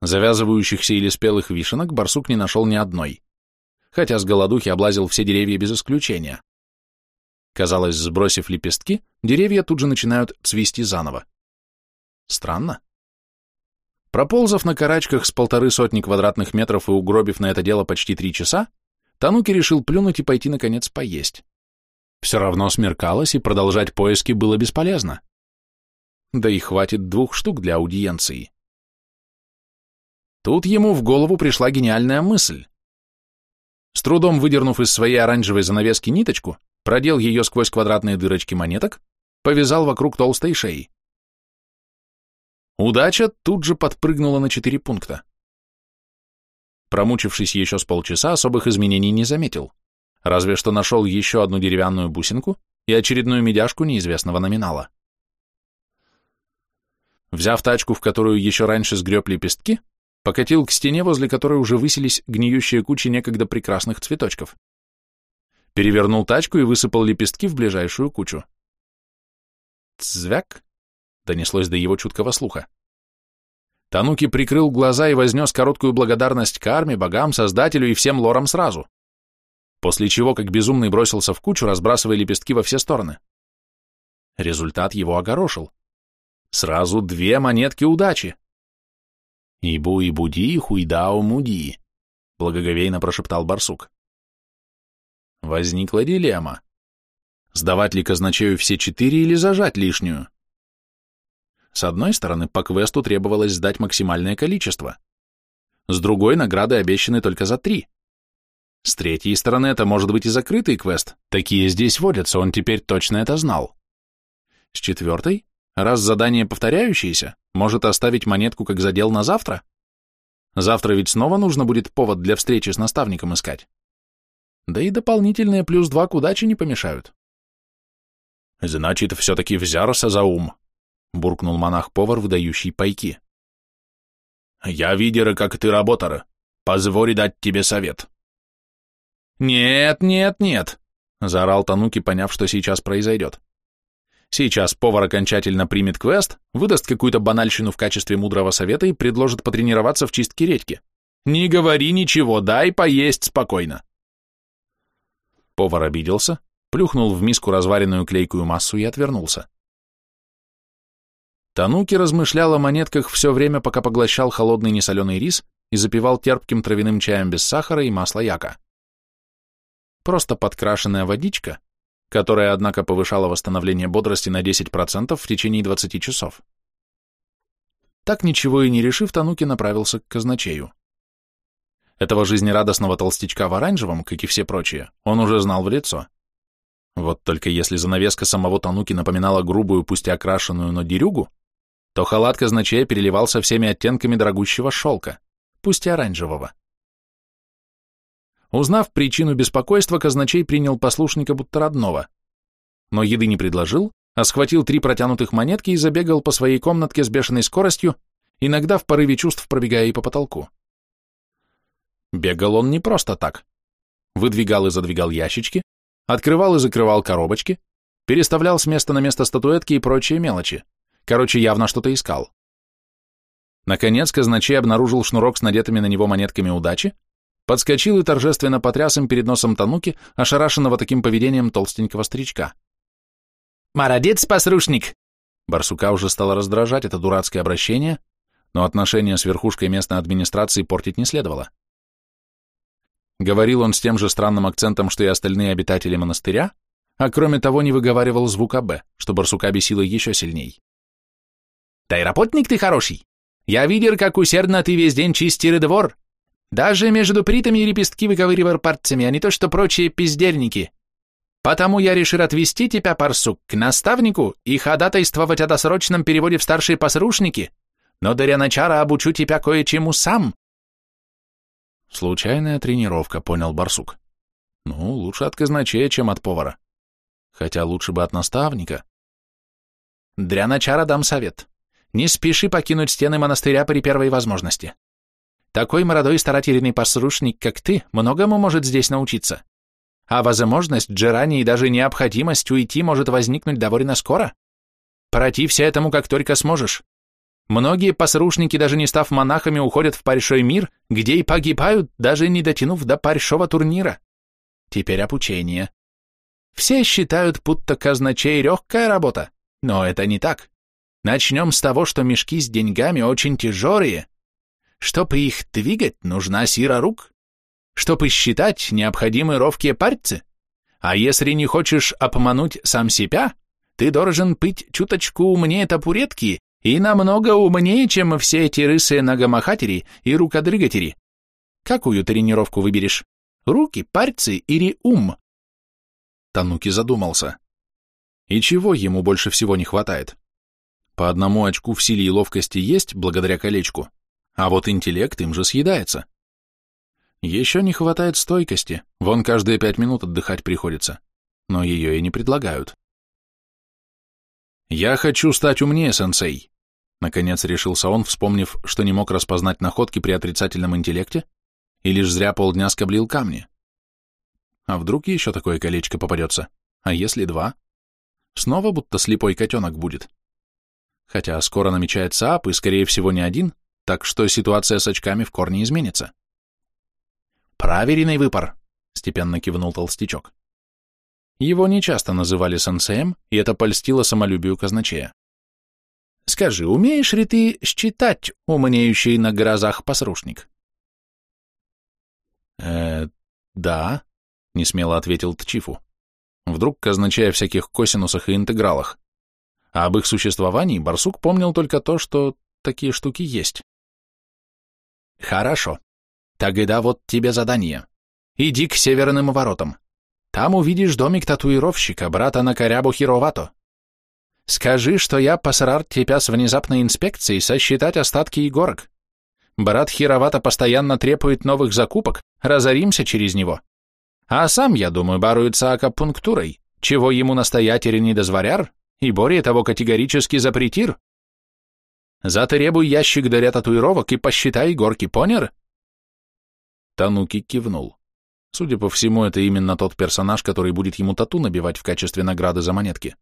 Завязывающихся или спелых вишенок барсук не нашел ни одной, хотя с голодухи облазил все деревья без исключения. Казалось, сбросив лепестки, деревья тут же начинают цвести заново. Странно. Проползав на карачках с полторы сотни квадратных метров и угробив на это дело почти три часа, Тануки решил плюнуть и пойти, наконец, поесть. Все равно смеркалось, и продолжать поиски было бесполезно. Да и хватит двух штук для аудиенции. Тут ему в голову пришла гениальная мысль. С трудом выдернув из своей оранжевой занавески ниточку, продел ее сквозь квадратные дырочки монеток, повязал вокруг толстой шеи. Удача тут же подпрыгнула на четыре пункта. Промучившись еще с полчаса, особых изменений не заметил. разве что нашел еще одну деревянную бусинку и очередную медяшку неизвестного номинала. Взяв тачку, в которую еще раньше сгреб лепестки, покатил к стене, возле которой уже высились гниющие кучи некогда прекрасных цветочков. Перевернул тачку и высыпал лепестки в ближайшую кучу. «Цвяк!» — донеслось до его чуткого слуха. Тануки прикрыл глаза и вознес короткую благодарность карме, богам, создателю и всем лорам сразу. После чего, как безумный, бросился в кучу, разбрасывая лепестки во все стороны. Результат его огорошил. Сразу две монетки удачи. «Ибу и буди, хуйдао муди», — благоговейно прошептал барсук. Возникла дилемма. Сдавать ли казначею все четыре или зажать лишнюю? С одной стороны, по квесту требовалось сдать максимальное количество. С другой, награды обещаны только за три. С третьей стороны, это может быть и закрытый квест. Такие здесь водятся, он теперь точно это знал. С четвертой, Раз задание повторяющееся, может оставить монетку как задел на завтра? Завтра ведь снова нужно будет повод для встречи с наставником искать. Да и дополнительные плюс два к удаче не помешают. Значит, все-таки взялся за ум, буркнул монах-повар, выдающий пайки. Я видер, как ты работар. Позволь дать тебе совет. Нет, нет, нет, заорал Тануки, поняв, что сейчас произойдет. Сейчас повар окончательно примет квест, выдаст какую-то банальщину в качестве мудрого совета и предложит потренироваться в чистке редьки. Не говори ничего, дай поесть спокойно. Повар обиделся, плюхнул в миску разваренную клейкую массу и отвернулся. Тануки размышлял о монетках все время, пока поглощал холодный несоленый рис и запивал терпким травяным чаем без сахара и масла яка. Просто подкрашенная водичка которая, однако, повышала восстановление бодрости на 10% в течение 20 часов. Так ничего и не решив, Тануки направился к казначею. Этого жизнерадостного толстячка в оранжевом, как и все прочие, он уже знал в лицо. Вот только если занавеска самого Тануки напоминала грубую, пусть и окрашенную, но дерюгу, то халат казначея переливался всеми оттенками дорогущего шелка, пусть и оранжевого. Узнав причину беспокойства, казначей принял послушника будто родного, но еды не предложил, а схватил три протянутых монетки и забегал по своей комнатке с бешеной скоростью, иногда в порыве чувств пробегая и по потолку. Бегал он не просто так. Выдвигал и задвигал ящички, открывал и закрывал коробочки, переставлял с места на место статуэтки и прочие мелочи. Короче, явно что-то искал. Наконец, казначей обнаружил шнурок с надетыми на него монетками удачи, подскочил и торжественно потряс им перед носом Тануки, ошарашенного таким поведением толстенького старичка. «Молодец, посрушник!» Барсука уже стало раздражать это дурацкое обращение, но отношения с верхушкой местной администрации портить не следовало. Говорил он с тем же странным акцентом, что и остальные обитатели монастыря, а кроме того не выговаривал звука «Б», что барсука бесило еще сильней. «Да и работник ты хороший! Я видел, как усердно ты весь день чистил двор, даже между притами и лепестки выковыривал пальцами, а не то что прочие пиздельники. Потому я решил отвести тебя, Парсук, к наставнику и ходатайствовать о досрочном переводе в старшие посрушники, но до начала обучу тебя кое-чему сам. Случайная тренировка, понял Барсук. Ну, лучше от казначея, чем от повара. Хотя лучше бы от наставника. Для начала дам совет. Не спеши покинуть стены монастыря при первой возможности. Такой молодой старательный послушник, как ты, многому может здесь научиться. А возможность, джерани и даже необходимость уйти может возникнуть довольно скоро. Протився этому как только сможешь. Многие посрушники, даже не став монахами, уходят в паршой мир, где и погибают, даже не дотянув до паршого турнира. Теперь обучение. Все считают, будто казначей легкая работа, но это не так. Начнем с того, что мешки с деньгами очень тяжелые, чтобы их двигать, нужна сила рук. Чтобы считать, необходимы ровкие пальцы. А если не хочешь обмануть сам себя, ты должен быть чуточку умнее табуретки и намного умнее, чем все эти рысые ногомахатери и рукодрыгатери. Какую тренировку выберешь? Руки, пальцы или ум? Тануки задумался. И чего ему больше всего не хватает? По одному очку в силе и ловкости есть, благодаря колечку, а вот интеллект им же съедается. Еще не хватает стойкости, вон каждые пять минут отдыхать приходится, но ее и не предлагают. «Я хочу стать умнее, сенсей», — наконец решился он, вспомнив, что не мог распознать находки при отрицательном интеллекте и лишь зря полдня скоблил камни. А вдруг еще такое колечко попадется? А если два? Снова будто слепой котенок будет. Хотя скоро намечается ап, и, скорее всего, не один, так что ситуация с очками в корне изменится. «Проверенный выпар», — степенно кивнул толстячок. Его нечасто называли сенсеем, и это польстило самолюбию казначея. «Скажи, умеешь ли ты считать, умнеющий на грозах посрушник?» «Э, да», — несмело ответил Тчифу. Вдруг казначея всяких косинусах и интегралах. А об их существовании барсук помнил только то, что такие штуки есть. «Хорошо. Тогда вот тебе задание. Иди к северным воротам. Там увидишь домик татуировщика, брата Накарябу Хировато. Скажи, что я посрар тебя с внезапной инспекцией сосчитать остатки игорок. Брат Хировато постоянно требует новых закупок, разоримся через него. А сам, я думаю, баруется акапунктурой, чего ему настоятель не дозволяр, и более того категорически запретир. Затребуй ящик для татуировок и посчитай горки, понял? Тануки кивнул. Судя по всему, это именно тот персонаж, который будет ему тату набивать в качестве награды за монетки.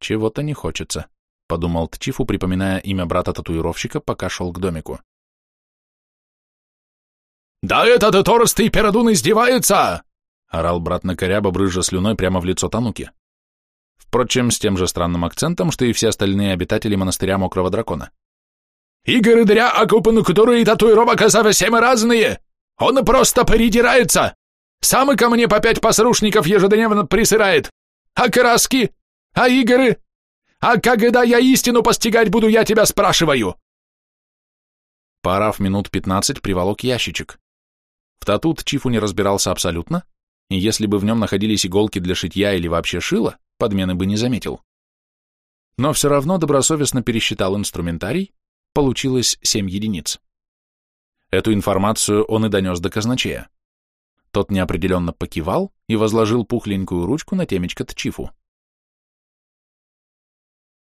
Чего-то не хочется, подумал Тчифу, припоминая имя брата-татуировщика, пока шел к домику. «Да этот торстый передун издевается!» — орал брат на коряба, брызжа слюной прямо в лицо Тануки. Впрочем, с тем же странным акцентом, что и все остальные обитатели монастыря Мокрого Дракона. «Игорь Дря, окупан, которые татуировок совсем разные! Он просто передирается. Сам ко мне по пять посрушников ежедневно присырает. А краски? А игры? А когда я истину постигать буду, я тебя спрашиваю?» Порав минут пятнадцать, приволок ящичек. В тату Чифу не разбирался абсолютно, и если бы в нем находились иголки для шитья или вообще шило, подмены бы не заметил. Но все равно добросовестно пересчитал инструментарий, получилось семь единиц. Эту информацию он и донес до казначея. Тот неопределенно покивал и возложил пухленькую ручку на темечко Тчифу.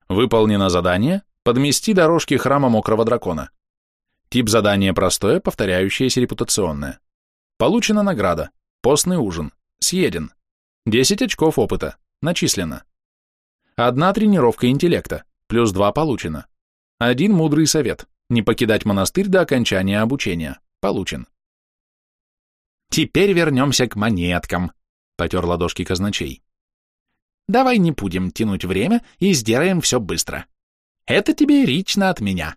Выполнено задание «Подмести дорожки храма Мокрого Дракона». Тип задания простое, повторяющееся репутационное. Получена награда. Постный ужин. Съеден. 10 очков опыта. Начислено. Одна тренировка интеллекта. Плюс 2 получено. Один мудрый совет. Не покидать монастырь до окончания обучения. Получен. Теперь вернемся к монеткам, потер ладошки казначей. Давай не будем тянуть время и сделаем все быстро. Это тебе лично от меня.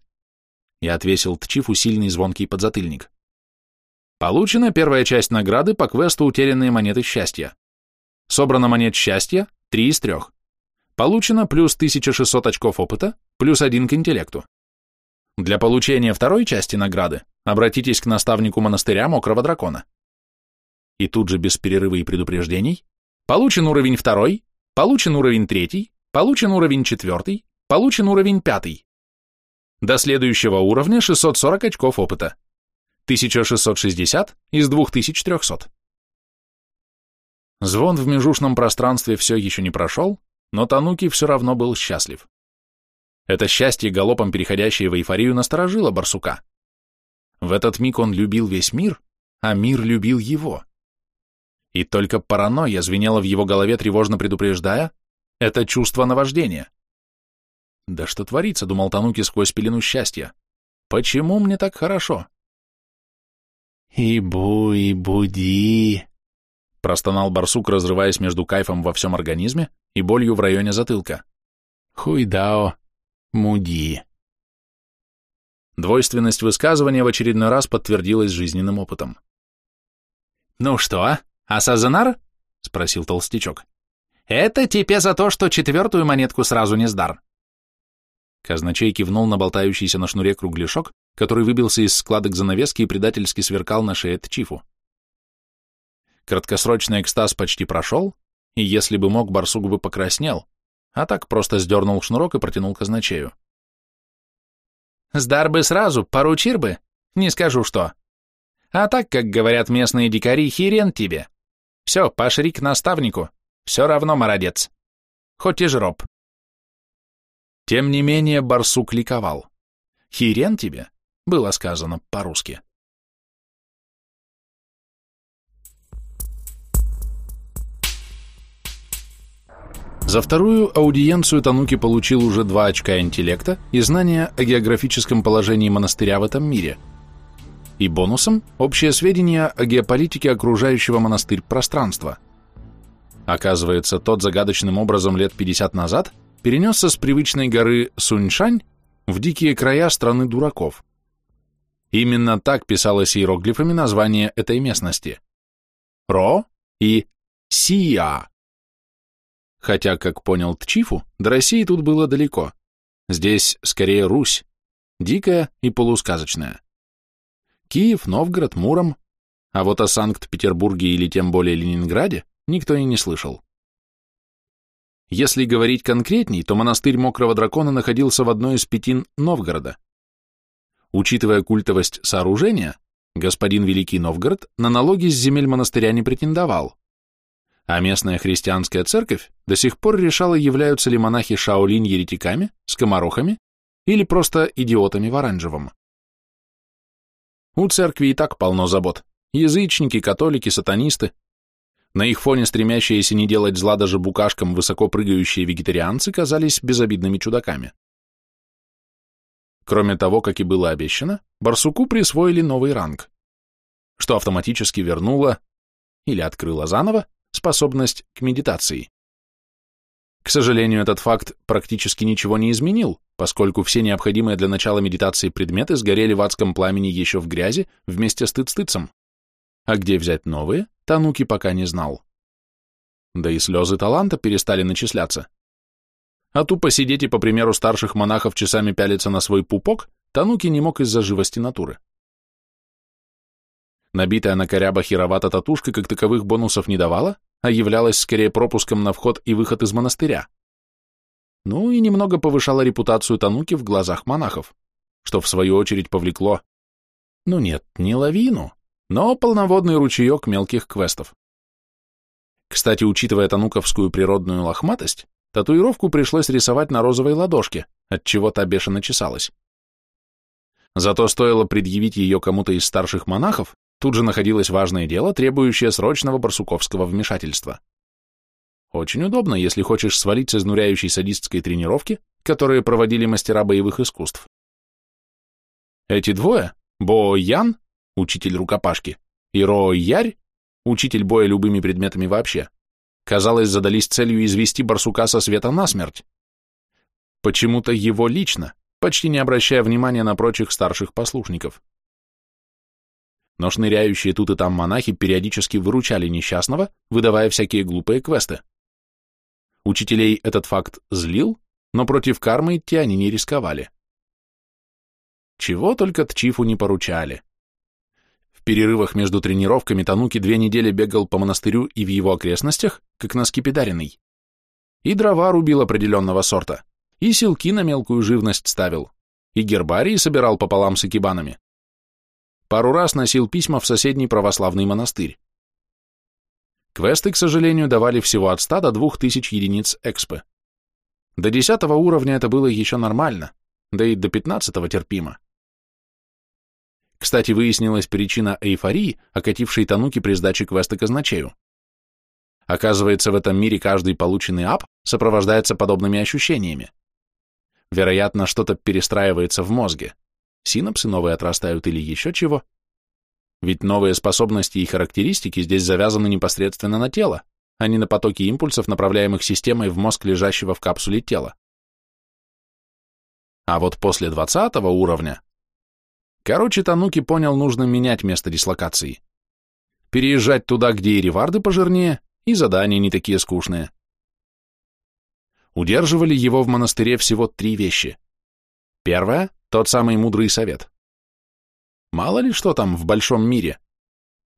Я отвесил Тчифу сильный звонкий подзатыльник. Получена первая часть награды по квесту «Утерянные монеты счастья». Собрано монет счастья – 3 из 3. Получено плюс 1600 очков опыта, плюс 1 к интеллекту. Для получения второй части награды обратитесь к наставнику монастыря Мокрого Дракона. И тут же без перерыва и предупреждений получен уровень второй, получен уровень третий, получен уровень четвертый, получен уровень пятый. До следующего уровня 640 очков опыта. 1660 из 2300. Звон в межушном пространстве все еще не прошел, но Тануки все равно был счастлив. Это счастье, галопом переходящее в эйфорию, насторожило барсука. В этот миг он любил весь мир, а мир любил его. И только паранойя звенела в его голове, тревожно предупреждая, это чувство наваждения. Да что творится, думал Тануки сквозь пелену счастья. Почему мне так хорошо? «Ибу и буди», — простонал барсук, разрываясь между кайфом во всем организме и болью в районе затылка. «Хуйдао, Муди. Двойственность высказывания в очередной раз подтвердилась жизненным опытом. «Ну что, Асазанар?» — спросил толстячок. «Это тебе за то, что четвертую монетку сразу не сдар». Казначей кивнул на болтающийся на шнуре кругляшок, который выбился из складок занавески и предательски сверкал на шее Тчифу. Краткосрочный экстаз почти прошел, и если бы мог, барсук бы покраснел, а так просто сдернул шнурок и протянул казначею. «Сдар бы сразу, поручир бы, не скажу что. А так, как говорят местные дикари, херен тебе. Все, пошри к наставнику. Все равно молодец. Хоть и жроб. Тем не менее, барсук ликовал. «Хирен тебе?» было сказано по-русски. За вторую аудиенцию Тануки получил уже два очка интеллекта и знания о географическом положении монастыря в этом мире. И бонусом – общее сведения о геополитике окружающего монастырь пространства. Оказывается, тот загадочным образом лет 50 назад перенесся с привычной горы Суньшань в дикие края страны дураков. Именно так писалось иероглифами название этой местности. Ро и Сия. Хотя, как понял Тчифу, до России тут было далеко. Здесь скорее Русь, дикая и полусказочная. Киев, Новгород, Муром, а вот о Санкт-Петербурге или тем более Ленинграде никто и не слышал. Если говорить конкретней, то монастырь Мокрого Дракона находился в одной из пятин Новгорода. Учитывая культовость сооружения, господин Великий Новгород на налоги с земель монастыря не претендовал, а местная христианская церковь до сих пор решала, являются ли монахи Шаолинь еретиками, скоморохами или просто идиотами в оранжевом. У церкви и так полно забот. Язычники, католики, сатанисты, на их фоне стремящиеся не делать зла даже букашкам высоко прыгающие вегетарианцы казались безобидными чудаками. Кроме того, как и было обещано, барсуку присвоили новый ранг, что автоматически вернуло или открыло заново способность к медитации. К сожалению, этот факт практически ничего не изменил, поскольку все необходимые для начала медитации предметы сгорели в адском пламени еще в грязи вместе с тыц-тыцем. А где взять новые, Тануки пока не знал. Да и слезы таланта перестали начисляться. А тупо сидеть и, по примеру старших монахов, часами пялиться на свой пупок, Тануки не мог из-за живости натуры. Набитая на коряба херовата татушка как таковых бонусов не давала, а являлась скорее пропуском на вход и выход из монастыря. Ну и немного повышала репутацию Тануки в глазах монахов, что в свою очередь повлекло, ну нет, не лавину, но полноводный ручеек мелких квестов. Кстати, учитывая тануковскую природную лохматость, татуировку пришлось рисовать на розовой ладошке, от чего та бешено чесалась. Зато стоило предъявить ее кому-то из старших монахов, тут же находилось важное дело, требующее срочного барсуковского вмешательства. Очень удобно, если хочешь свалить с изнуряющей садистской тренировки, которые проводили мастера боевых искусств. Эти двое, Бо Ян учитель рукопашки, и Ро Ярь, учитель боя любыми предметами вообще, казалось, задались целью извести барсука со света насмерть. Почему-то его лично, почти не обращая внимания на прочих старших послушников. Но шныряющие тут и там монахи периодически выручали несчастного, выдавая всякие глупые квесты. Учителей этот факт злил, но против кармы идти они не рисковали. Чего только Тчифу не поручали. В перерывах между тренировками Тануки две недели бегал по монастырю и в его окрестностях, как на скипидаренный. И дрова рубил определенного сорта, и силки на мелкую живность ставил, и гербарии собирал пополам с экибанами. Пару раз носил письма в соседний православный монастырь. Квесты, к сожалению, давали всего от 100 до 2000 единиц экспы. До 10 уровня это было еще нормально, да и до 15 терпимо. Кстати, выяснилась причина эйфории, окатившей Тануки при сдаче квеста казначею. Оказывается, в этом мире каждый полученный ап сопровождается подобными ощущениями. Вероятно, что-то перестраивается в мозге. Синапсы новые отрастают или еще чего. Ведь новые способности и характеристики здесь завязаны непосредственно на тело, а не на потоки импульсов, направляемых системой в мозг лежащего в капсуле тела. А вот после 20 уровня Короче, Тануки понял, нужно менять место дислокации. Переезжать туда, где и реварды пожирнее, и задания не такие скучные. Удерживали его в монастыре всего три вещи. Первое — тот самый мудрый совет. Мало ли что там в большом мире.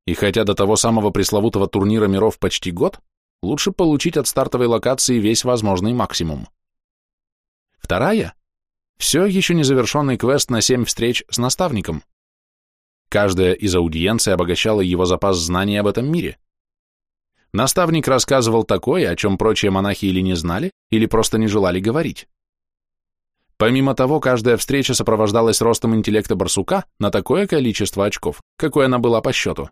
И хотя до того самого пресловутого турнира миров почти год, лучше получить от стартовой локации весь возможный максимум. Вторая все еще незавершенный квест на семь встреч с наставником. Каждая из аудиенций обогащала его запас знаний об этом мире. Наставник рассказывал такое, о чем прочие монахи или не знали, или просто не желали говорить. Помимо того, каждая встреча сопровождалась ростом интеллекта барсука на такое количество очков, какое она была по счету.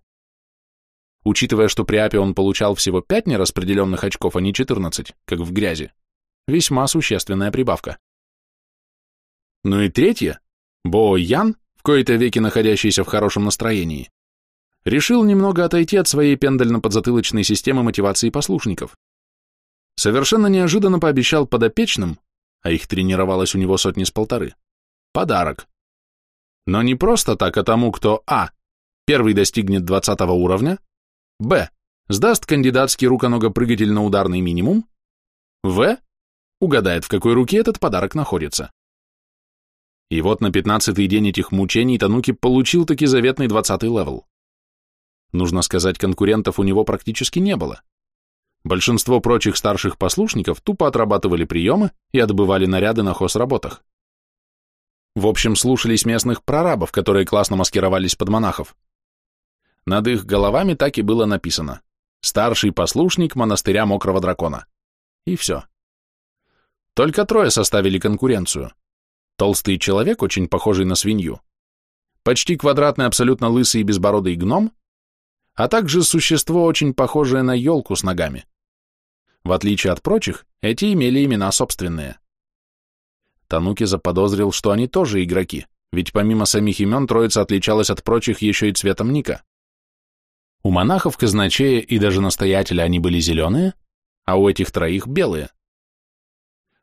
Учитывая, что при апе он получал всего 5 нераспределенных очков, а не 14, как в грязи, весьма существенная прибавка. Ну и третье, Бо Ян, в кои-то веки находящийся в хорошем настроении, решил немного отойти от своей пендально-подзатылочной системы мотивации послушников. Совершенно неожиданно пообещал подопечным, а их тренировалось у него сотни с полторы, подарок. Но не просто так, а тому, кто а. Первый достигнет 20 уровня, б. Сдаст кандидатский руконогопрыгатель-на-ударный минимум, в. Угадает, в какой руке этот подарок находится. И вот на пятнадцатый день этих мучений Тануки получил таки заветный двадцатый level. Нужно сказать, конкурентов у него практически не было. Большинство прочих старших послушников тупо отрабатывали приемы и отбывали наряды на хозработах. В общем, слушались местных прорабов, которые классно маскировались под монахов. Над их головами так и было написано «Старший послушник монастыря Мокрого Дракона». И все. Только трое составили конкуренцию. Толстый человек, очень похожий на свинью, почти квадратный, абсолютно лысый и безбородый гном, а также существо, очень похожее на елку с ногами. В отличие от прочих, эти имели имена собственные. Тануки заподозрил, что они тоже игроки, ведь помимо самих имен троица отличалась от прочих еще и цветом ника. У монахов, казначея и даже настоятеля они были зеленые, а у этих троих белые.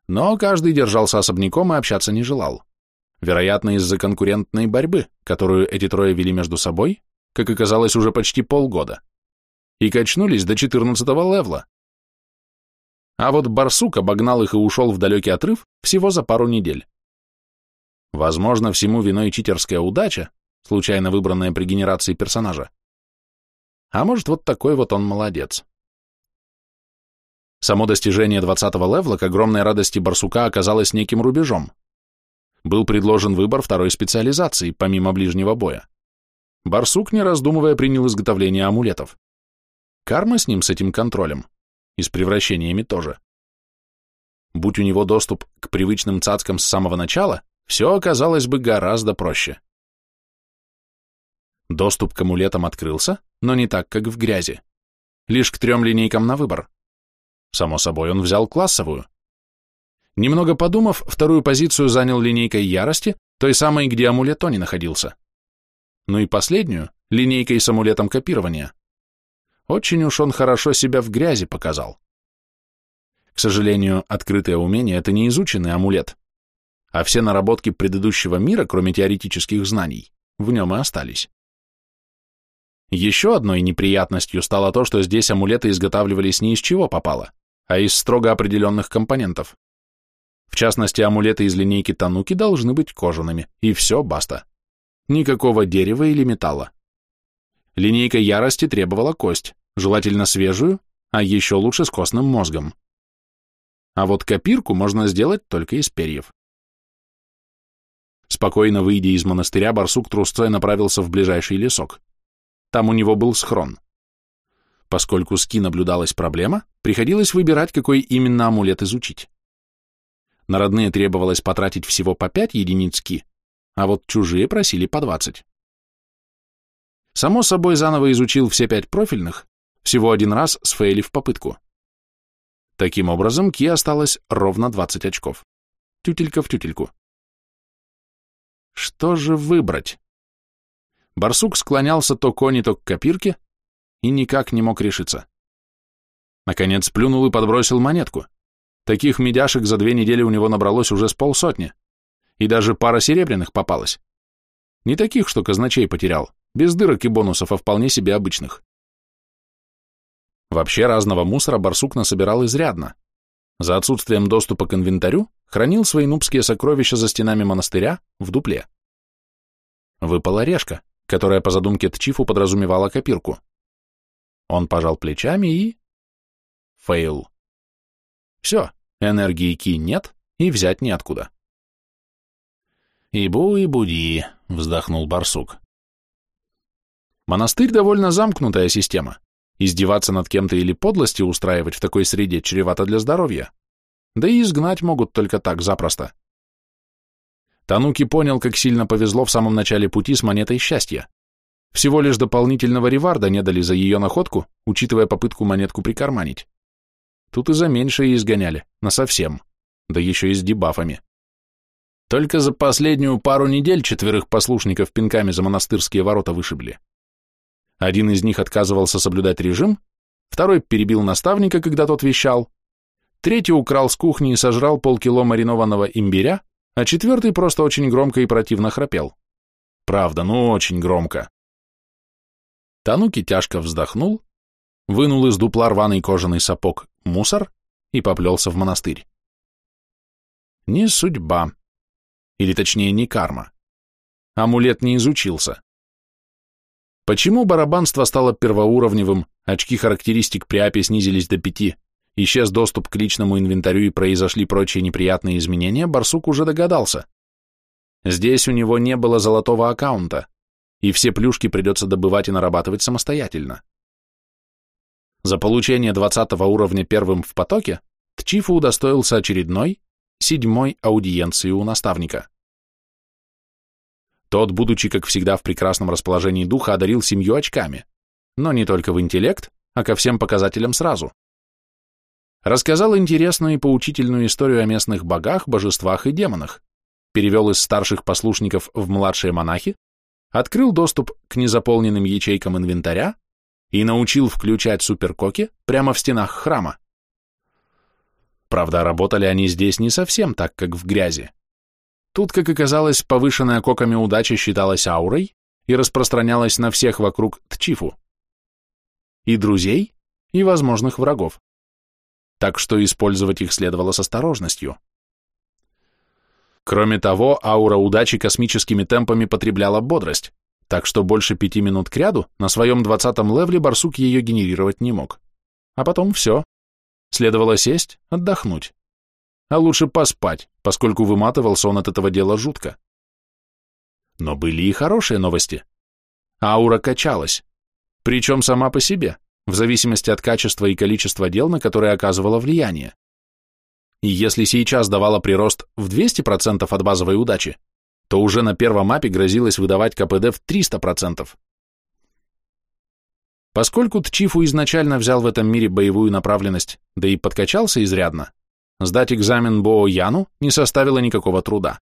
Но каждый держался особняком и общаться не желал. Вероятно, из-за конкурентной борьбы, которую эти трое вели между собой как оказалось, уже почти полгода, и качнулись до 14-го левла. А вот барсук обогнал их и ушел в далекий отрыв всего за пару недель. Возможно, всему виной читерская удача, случайно выбранная при генерации персонажа. А может, вот такой вот он молодец. Само достижение 20-го левла к огромной радости барсука оказалось неким рубежом. Был предложен выбор второй специализации, помимо ближнего боя. Барсук, не раздумывая, принял изготовление амулетов. Карма с ним, с этим контролем. И с превращениями тоже. Будь у него доступ к привычным цацкам с самого начала, все оказалось бы гораздо проще. Доступ к амулетам открылся, но не так, как в грязи. Лишь к трем линейкам на выбор. Само собой, он взял классовую. Немного подумав, вторую позицию занял линейкой ярости, той самой, где амулет Тони находился ну и последнюю — линейкой с амулетом копирования. Очень уж он хорошо себя в грязи показал. К сожалению, открытое умение — это не изученный амулет, а все наработки предыдущего мира, кроме теоретических знаний, в нем и остались. Еще одной неприятностью стало то, что здесь амулеты изготавливались не из чего попало, а из строго определенных компонентов. В частности, амулеты из линейки Тануки должны быть кожаными, и все, баста. Никакого дерева или металла. Линейка ярости требовала кость, желательно свежую, а еще лучше с костным мозгом. А вот копирку можно сделать только из перьев. Спокойно выйдя из монастыря, барсук трусцой направился в ближайший лесок. Там у него был схрон. Поскольку с Ки наблюдалась проблема, приходилось выбирать, какой именно амулет изучить. На родные требовалось потратить всего по 5 единиц Ки, а вот чужие просили по 20. Само собой, заново изучил все пять профильных, всего один раз сфейлив попытку. Таким образом, Ки осталось ровно 20 очков. Тютелька в тютельку. Что же выбрать? Барсук склонялся то к кони, то к копирке и никак не мог решиться. Наконец плюнул и подбросил монетку. Таких медяшек за две недели у него набралось уже с полсотни и даже пара серебряных попалась. Не таких, что казначей потерял, без дырок и бонусов, а вполне себе обычных. Вообще разного мусора барсук насобирал изрядно. За отсутствием доступа к инвентарю хранил свои нубские сокровища за стенами монастыря в дупле. Выпала решка, которая по задумке Тчифу подразумевала копирку. Он пожал плечами и... Фейл. Все, энергии ки нет и взять неоткуда. «И бу, и буди», — вздохнул барсук. Монастырь довольно замкнутая система. Издеваться над кем-то или подлости устраивать в такой среде чревато для здоровья. Да и изгнать могут только так запросто. Тануки понял, как сильно повезло в самом начале пути с монетой счастья. Всего лишь дополнительного реварда не дали за ее находку, учитывая попытку монетку прикарманить. Тут и за меньшее изгоняли, насовсем, да еще и с дебафами. Только за последнюю пару недель четверых послушников пинками за монастырские ворота вышибли. Один из них отказывался соблюдать режим, второй перебил наставника, когда тот вещал, третий украл с кухни и сожрал полкило маринованного имбиря, а четвертый просто очень громко и противно храпел. Правда, ну очень громко. Тануки тяжко вздохнул, вынул из дупла рваный кожаный сапог мусор и поплелся в монастырь. Не судьба. Или точнее, не карма. Амулет не изучился. Почему барабанство стало первоуровневым, очки характеристик при АПИ снизились до пяти, исчез доступ к личному инвентарю и произошли прочие неприятные изменения, Барсук уже догадался. Здесь у него не было золотого аккаунта, и все плюшки придется добывать и нарабатывать самостоятельно. За получение 20 уровня первым в потоке Тчифу удостоился очередной, седьмой аудиенции у наставника. Тот, будучи, как всегда, в прекрасном расположении духа, одарил семью очками, но не только в интеллект, а ко всем показателям сразу. Рассказал интересную и поучительную историю о местных богах, божествах и демонах, перевел из старших послушников в младшие монахи, открыл доступ к незаполненным ячейкам инвентаря и научил включать суперкоки прямо в стенах храма. Правда, работали они здесь не совсем так, как в грязи. Тут, как оказалось, повышенная коками удача считалась аурой и распространялась на всех вокруг Тчифу. И друзей, и возможных врагов. Так что использовать их следовало с осторожностью. Кроме того, аура удачи космическими темпами потребляла бодрость, так что больше пяти минут кряду на своем двадцатом левле барсук ее генерировать не мог. А потом все. Следовало сесть, отдохнуть а лучше поспать, поскольку выматывался он от этого дела жутко. Но были и хорошие новости. Аура качалась, причем сама по себе, в зависимости от качества и количества дел, на которые оказывала влияние. И если сейчас давала прирост в 200% от базовой удачи, то уже на первом мапе грозилось выдавать КПД в 300%. Поскольку Тчифу изначально взял в этом мире боевую направленность, да и подкачался изрядно, Сдать экзамен Боо Яну не составило никакого труда.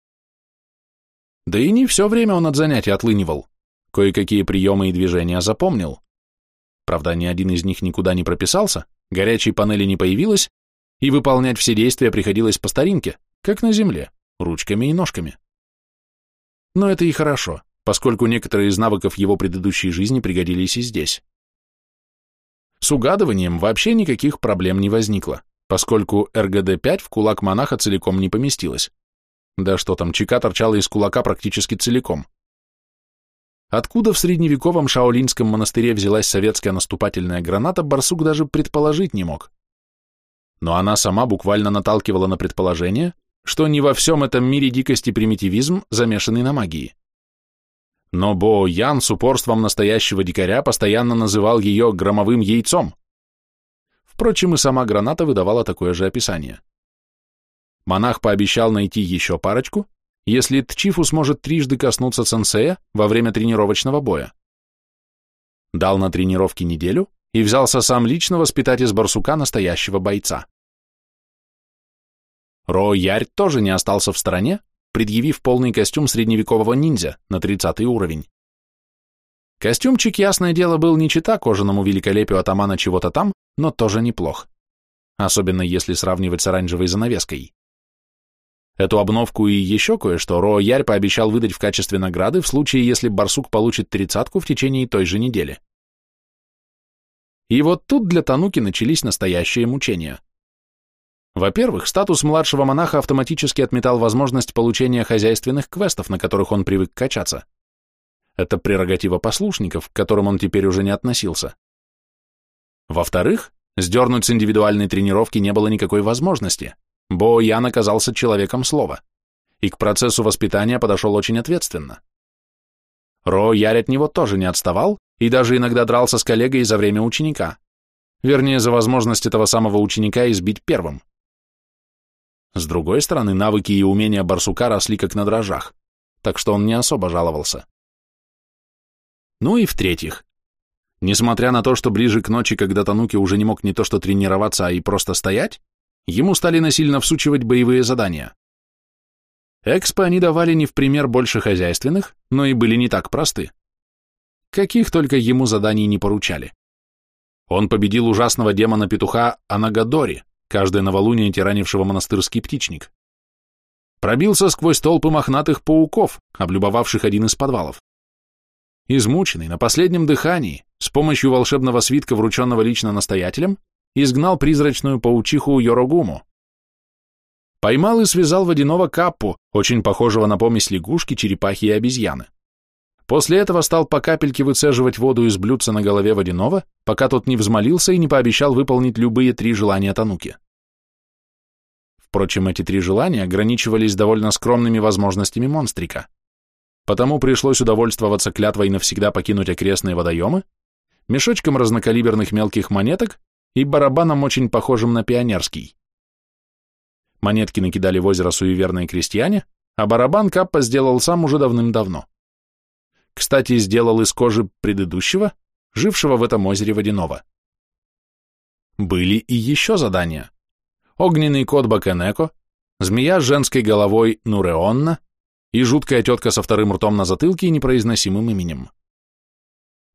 Да и не все время он от занятий отлынивал. Кое-какие приемы и движения запомнил. Правда, ни один из них никуда не прописался, горячей панели не появилось, и выполнять все действия приходилось по старинке, как на земле, ручками и ножками. Но это и хорошо, поскольку некоторые из навыков его предыдущей жизни пригодились и здесь. С угадыванием вообще никаких проблем не возникло поскольку РГД-5 в кулак монаха целиком не поместилась. Да что там, чека торчала из кулака практически целиком. Откуда в средневековом шаолинском монастыре взялась советская наступательная граната, барсук даже предположить не мог. Но она сама буквально наталкивала на предположение, что не во всем этом мире дикость и примитивизм, замешанный на магии. Но Бо Ян с упорством настоящего дикаря постоянно называл ее громовым яйцом. Впрочем, и сама граната выдавала такое же описание. Монах пообещал найти еще парочку, если Тчифу сможет трижды коснуться сенсея во время тренировочного боя. Дал на тренировки неделю и взялся сам лично воспитать из барсука настоящего бойца. Ро Ярь тоже не остался в стороне, предъявив полный костюм средневекового ниндзя на 30 уровень. Костюмчик, ясное дело, был не чита кожаному великолепию атамана чего-то там, но тоже неплох. Особенно если сравнивать с оранжевой занавеской. Эту обновку и еще кое-что Ро Ярь пообещал выдать в качестве награды в случае, если барсук получит тридцатку в течение той же недели. И вот тут для Тануки начались настоящие мучения. Во-первых, статус младшего монаха автоматически отметал возможность получения хозяйственных квестов, на которых он привык качаться. Это прерогатива послушников, к которым он теперь уже не относился. Во-вторых, сдернуть с индивидуальной тренировки не было никакой возможности. Бо Ян оказался человеком слова, и к процессу воспитания подошел очень ответственно. Ро Ярь от него тоже не отставал и даже иногда дрался с коллегой за время ученика. Вернее, за возможность этого самого ученика избить первым. С другой стороны, навыки и умения барсука росли как на дрожжах, так что он не особо жаловался. Ну и в-третьих, несмотря на то, что ближе к ночи, когда Тануки уже не мог не то что тренироваться, а и просто стоять, ему стали насильно всучивать боевые задания. Экспо они давали не в пример больше хозяйственных, но и были не так просты. Каких только ему заданий не поручали. Он победил ужасного демона-петуха Анагадори, каждое новолуние тиранившего монастырский птичник. Пробился сквозь толпы мохнатых пауков, облюбовавших один из подвалов. Измученный, на последнем дыхании, с помощью волшебного свитка, врученного лично настоятелем, изгнал призрачную паучиху Йорогуму. Поймал и связал водяного каппу, очень похожего на помесь лягушки, черепахи и обезьяны. После этого стал по капельке выцеживать воду из блюдца на голове водяного, пока тот не взмолился и не пообещал выполнить любые три желания Тануки. Впрочем, эти три желания ограничивались довольно скромными возможностями монстрика. Потому пришлось удовольствоваться клятвой навсегда покинуть окрестные водоемы, мешочком разнокалиберных мелких монеток и барабаном, очень похожим на пионерский. Монетки накидали в озеро суеверные крестьяне, а барабан Каппа сделал сам уже давным-давно. Кстати, сделал из кожи предыдущего, жившего в этом озере водяного. Были и еще задания. Огненный кот Бакенеко, змея с женской головой Нуреонна и жуткая тетка со вторым ртом на затылке и непроизносимым именем.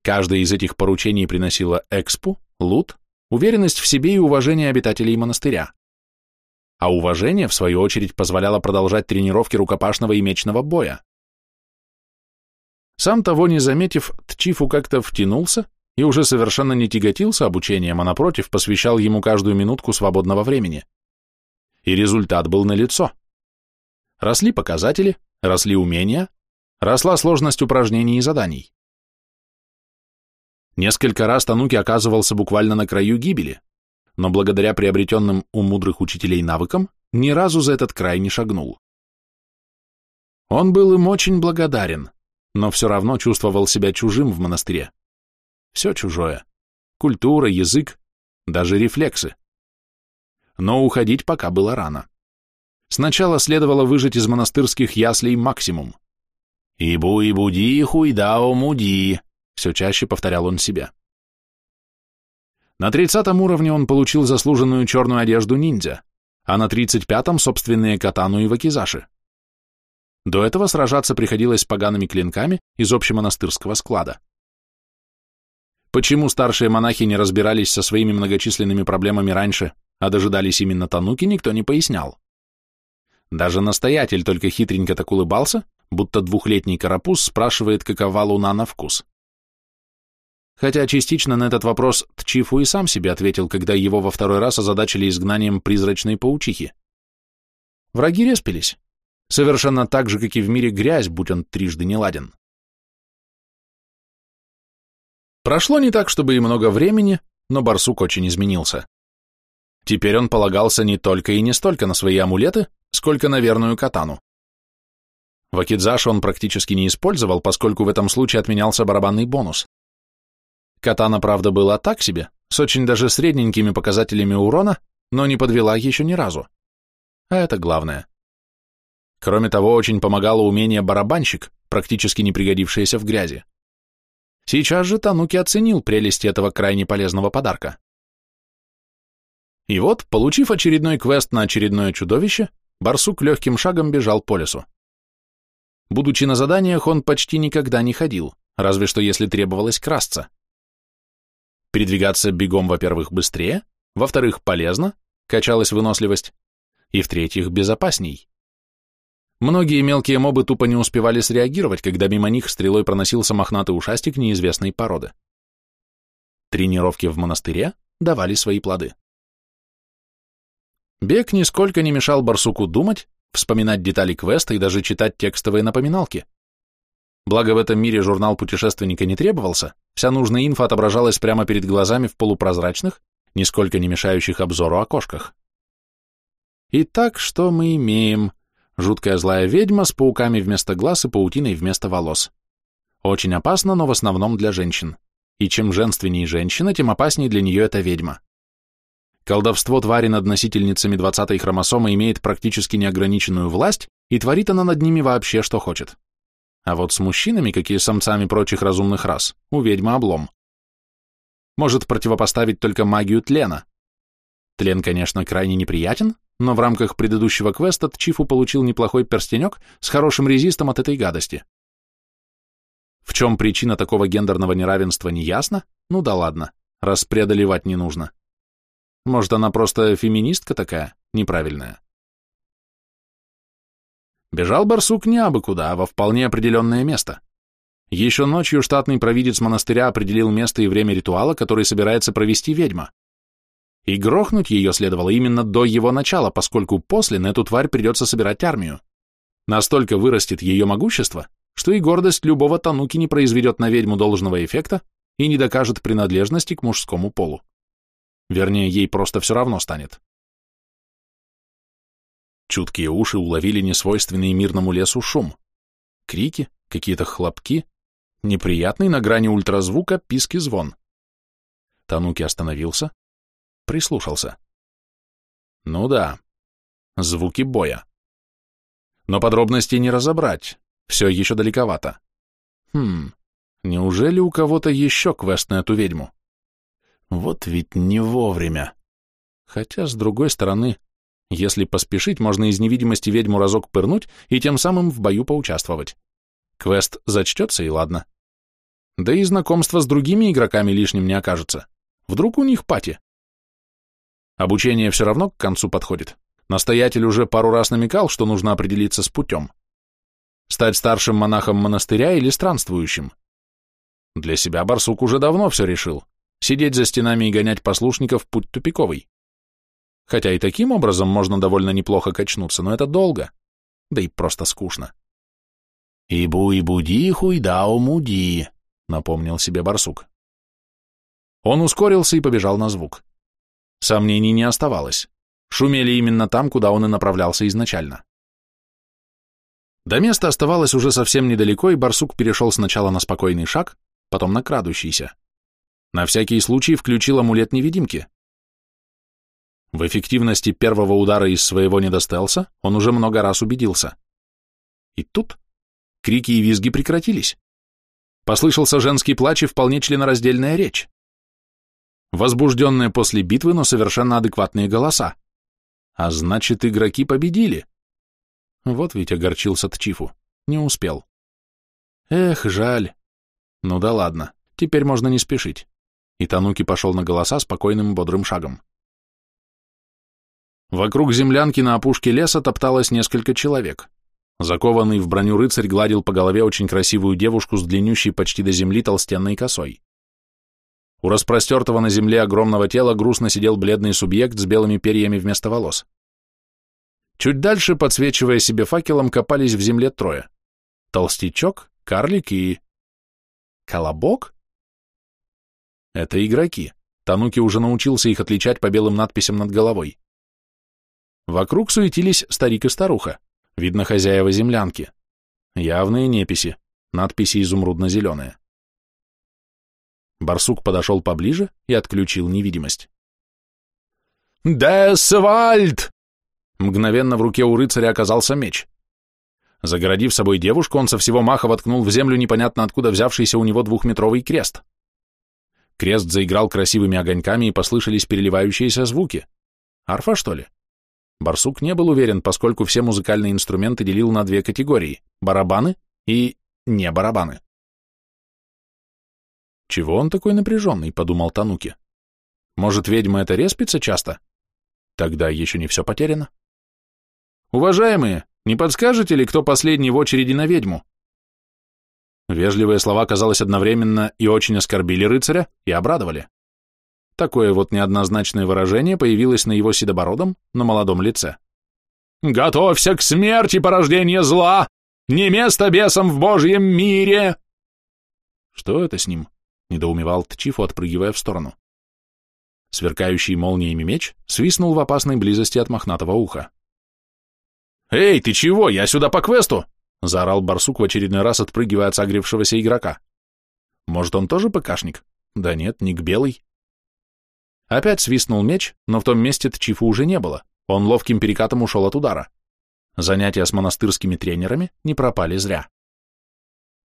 Каждое из этих поручений приносило экспу, лут, уверенность в себе и уважение обитателей монастыря. А уважение, в свою очередь, позволяло продолжать тренировки рукопашного и мечного боя. Сам того не заметив, Тчифу как-то втянулся и уже совершенно не тяготился обучением, а напротив, посвящал ему каждую минутку свободного времени. И результат был налицо. Росли показатели, росли умения, росла сложность упражнений и заданий. Несколько раз Тануки оказывался буквально на краю гибели, но благодаря приобретенным у мудрых учителей навыкам ни разу за этот край не шагнул. Он был им очень благодарен, но все равно чувствовал себя чужим в монастыре. Все чужое. Культура, язык, даже рефлексы. Но уходить пока было рано. Сначала следовало выжать из монастырских яслей максимум. «Ибу и буди, хуйдао муди», — все чаще повторял он себе. На тридцатом уровне он получил заслуженную черную одежду ниндзя, а на тридцать пятом — собственные катану и вакизаши. До этого сражаться приходилось погаными клинками из общемонастырского склада. Почему старшие монахи не разбирались со своими многочисленными проблемами раньше, а дожидались именно Тануки, никто не пояснял. Даже настоятель только хитренько так улыбался, будто двухлетний карапуз спрашивает, какова луна на вкус. Хотя частично на этот вопрос Тчифу и сам себе ответил, когда его во второй раз озадачили изгнанием призрачной паучихи. Враги респились. Совершенно так же, как и в мире грязь, будь он трижды не ладен. Прошло не так, чтобы и много времени, но барсук очень изменился. Теперь он полагался не только и не столько на свои амулеты, сколько на верную катану. Вакидзаш он практически не использовал, поскольку в этом случае отменялся барабанный бонус. Катана, правда, была так себе, с очень даже средненькими показателями урона, но не подвела еще ни разу. А это главное. Кроме того, очень помогало умение барабанщик, практически не пригодившееся в грязи. Сейчас же Тануки оценил прелести этого крайне полезного подарка. И вот, получив очередной квест на очередное чудовище, барсук легким шагом бежал по лесу. Будучи на заданиях, он почти никогда не ходил, разве что если требовалось красться. Передвигаться бегом, во-первых, быстрее, во-вторых, полезно, качалась выносливость, и в-третьих, безопасней. Многие мелкие мобы тупо не успевали среагировать, когда мимо них стрелой проносился мохнатый ушастик неизвестной породы. Тренировки в монастыре давали свои плоды. Бег нисколько не мешал барсуку думать, вспоминать детали квеста и даже читать текстовые напоминалки. Благо в этом мире журнал путешественника не требовался, вся нужная инфа отображалась прямо перед глазами в полупрозрачных, нисколько не мешающих обзору окошках. Итак, что мы имеем? Жуткая злая ведьма с пауками вместо глаз и паутиной вместо волос. Очень опасно, но в основном для женщин. И чем женственнее женщина, тем опаснее для нее эта ведьма. Колдовство твари над носительницами 20-й хромосомы имеет практически неограниченную власть, и творит она над ними вообще что хочет. А вот с мужчинами, какие самцами прочих разумных рас, у ведьмы облом. Может противопоставить только магию тлена. Тлен, конечно, крайне неприятен, но в рамках предыдущего квеста Тчифу получил неплохой перстенек с хорошим резистом от этой гадости. В чем причина такого гендерного неравенства, не ясно? Ну да ладно, раз преодолевать не нужно. Может, она просто феминистка такая, неправильная. Бежал барсук не абы куда, а во вполне определенное место. Еще ночью штатный провидец монастыря определил место и время ритуала, который собирается провести ведьма. И грохнуть ее следовало именно до его начала, поскольку после на эту тварь придется собирать армию. Настолько вырастет ее могущество, что и гордость любого тануки не произведет на ведьму должного эффекта и не докажет принадлежности к мужскому полу. Вернее, ей просто все равно станет. Чуткие уши уловили несвойственный мирному лесу шум. Крики, какие-то хлопки, неприятный на грани ультразвука писк и звон. Тануки остановился, прислушался. Ну да, звуки боя. Но подробностей не разобрать, все еще далековато. Хм, неужели у кого-то еще квест на эту ведьму? Вот ведь не вовремя. Хотя, с другой стороны, если поспешить, можно из невидимости ведьму разок пырнуть и тем самым в бою поучаствовать. Квест зачтется и ладно. Да и знакомство с другими игроками лишним не окажется. Вдруг у них пати. Обучение все равно к концу подходит. Настоятель уже пару раз намекал, что нужно определиться с путем. Стать старшим монахом монастыря или странствующим. Для себя барсук уже давно все решил. Сидеть за стенами и гонять послушников – путь тупиковый. Хотя и таким образом можно довольно неплохо качнуться, но это долго, да и просто скучно. «Ибу и буди, хуйдао муди», — напомнил себе барсук. Он ускорился и побежал на звук. Сомнений не оставалось. Шумели именно там, куда он и направлялся изначально. До места оставалось уже совсем недалеко, и барсук перешел сначала на спокойный шаг, потом на крадущийся. На всякий случай включил амулет невидимки. В эффективности первого удара из своего недостелса он уже много раз убедился. И тут крики и визги прекратились. Послышался женский плач и вполне членораздельная речь. Возбужденные после битвы, но совершенно адекватные голоса. А значит, игроки победили. Вот ведь огорчился Тчифу. Не успел. Эх, жаль. Ну да ладно, теперь можно не спешить и Тануки пошел на голоса спокойным бодрым шагом. Вокруг землянки на опушке леса топталось несколько человек. Закованный в броню рыцарь гладил по голове очень красивую девушку с длиннющей почти до земли толстенной косой. У распростертого на земле огромного тела грустно сидел бледный субъект с белыми перьями вместо волос. Чуть дальше, подсвечивая себе факелом, копались в земле трое. Толстячок, карлик и... Колобок? Это игроки. Тануки уже научился их отличать по белым надписям над головой. Вокруг суетились старик и старуха, видно хозяева землянки. Явные неписи, надписи изумрудно-зеленые. Барсук подошел поближе и отключил невидимость. «Десвальд!» Мгновенно в руке у рыцаря оказался меч. Загородив собой девушку, он со всего маха воткнул в землю непонятно откуда взявшийся у него двухметровый крест. Крест заиграл красивыми огоньками и послышались переливающиеся звуки. Арфа, что ли? Барсук не был уверен, поскольку все музыкальные инструменты делил на две категории – барабаны и не барабаны. «Чего он такой напряженный?» – подумал Тануки. «Может, ведьма это респится часто? Тогда еще не все потеряно». «Уважаемые, не подскажете ли, кто последний в очереди на ведьму?» Вежливые слова, казалось, одновременно и очень оскорбили рыцаря, и обрадовали. Такое вот неоднозначное выражение появилось на его седобородом, но молодом лице. «Готовься к смерти, порождение зла! Не место бесам в Божьем мире!» «Что это с ним?» — недоумевал Тчифу, отпрыгивая в сторону. Сверкающий молниями меч свистнул в опасной близости от мохнатого уха. «Эй, ты чего? Я сюда по квесту!» заорал барсук в очередной раз, отпрыгивая от согревшегося игрока. Может, он тоже ПКшник? Да нет, ник белый. Опять свистнул меч, но в том месте Тчифу уже не было. Он ловким перекатом ушел от удара. Занятия с монастырскими тренерами не пропали зря.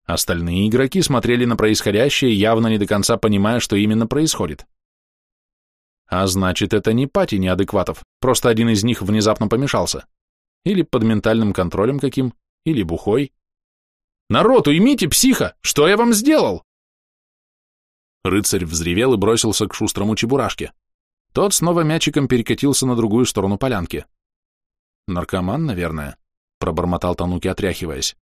Остальные игроки смотрели на происходящее, явно не до конца понимая, что именно происходит. А значит, это не пати неадекватов, просто один из них внезапно помешался. Или под ментальным контролем каким, или бухой. «Народ, уймите, психа! Что я вам сделал?» Рыцарь взревел и бросился к шустрому чебурашке. Тот снова мячиком перекатился на другую сторону полянки. «Наркоман, наверное», — пробормотал Тануки, отряхиваясь.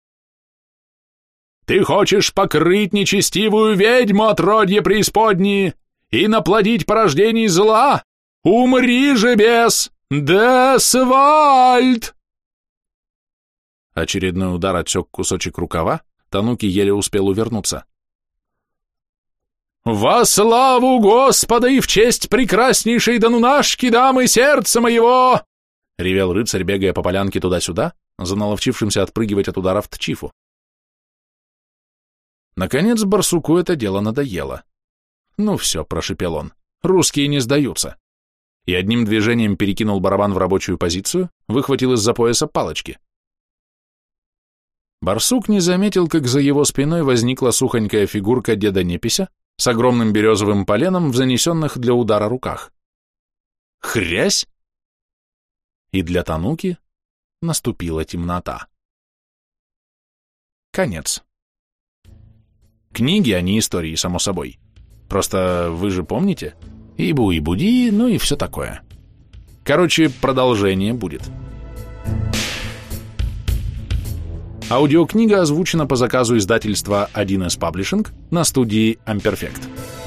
«Ты хочешь покрыть нечестивую ведьму, отродье преисподней, и наплодить порождений зла? Умри же, бес! Десвальд!» Очередной удар отсек кусочек рукава, Тануки еле успел увернуться. «Во славу Господа и в честь прекраснейшей Данунашки, дамы сердца моего!» — ревел рыцарь, бегая по полянке туда-сюда, за наловчившимся отпрыгивать от ударов Тчифу. Наконец барсуку это дело надоело. «Ну все», — прошипел он, — «русские не сдаются». И одним движением перекинул барабан в рабочую позицию, выхватил из-за пояса палочки. Барсук не заметил, как за его спиной возникла сухонькая фигурка деда Непися, с огромным березовым поленом в занесенных для удара руках. Хрясь! И для Тануки наступила темнота. Конец. Книги, а не истории, само собой. Просто вы же помните? Ибу и буди, ну и все такое. Короче, продолжение будет. Аудиокнига озвучена по заказу издательства 1С Publishing на студии Amperfect.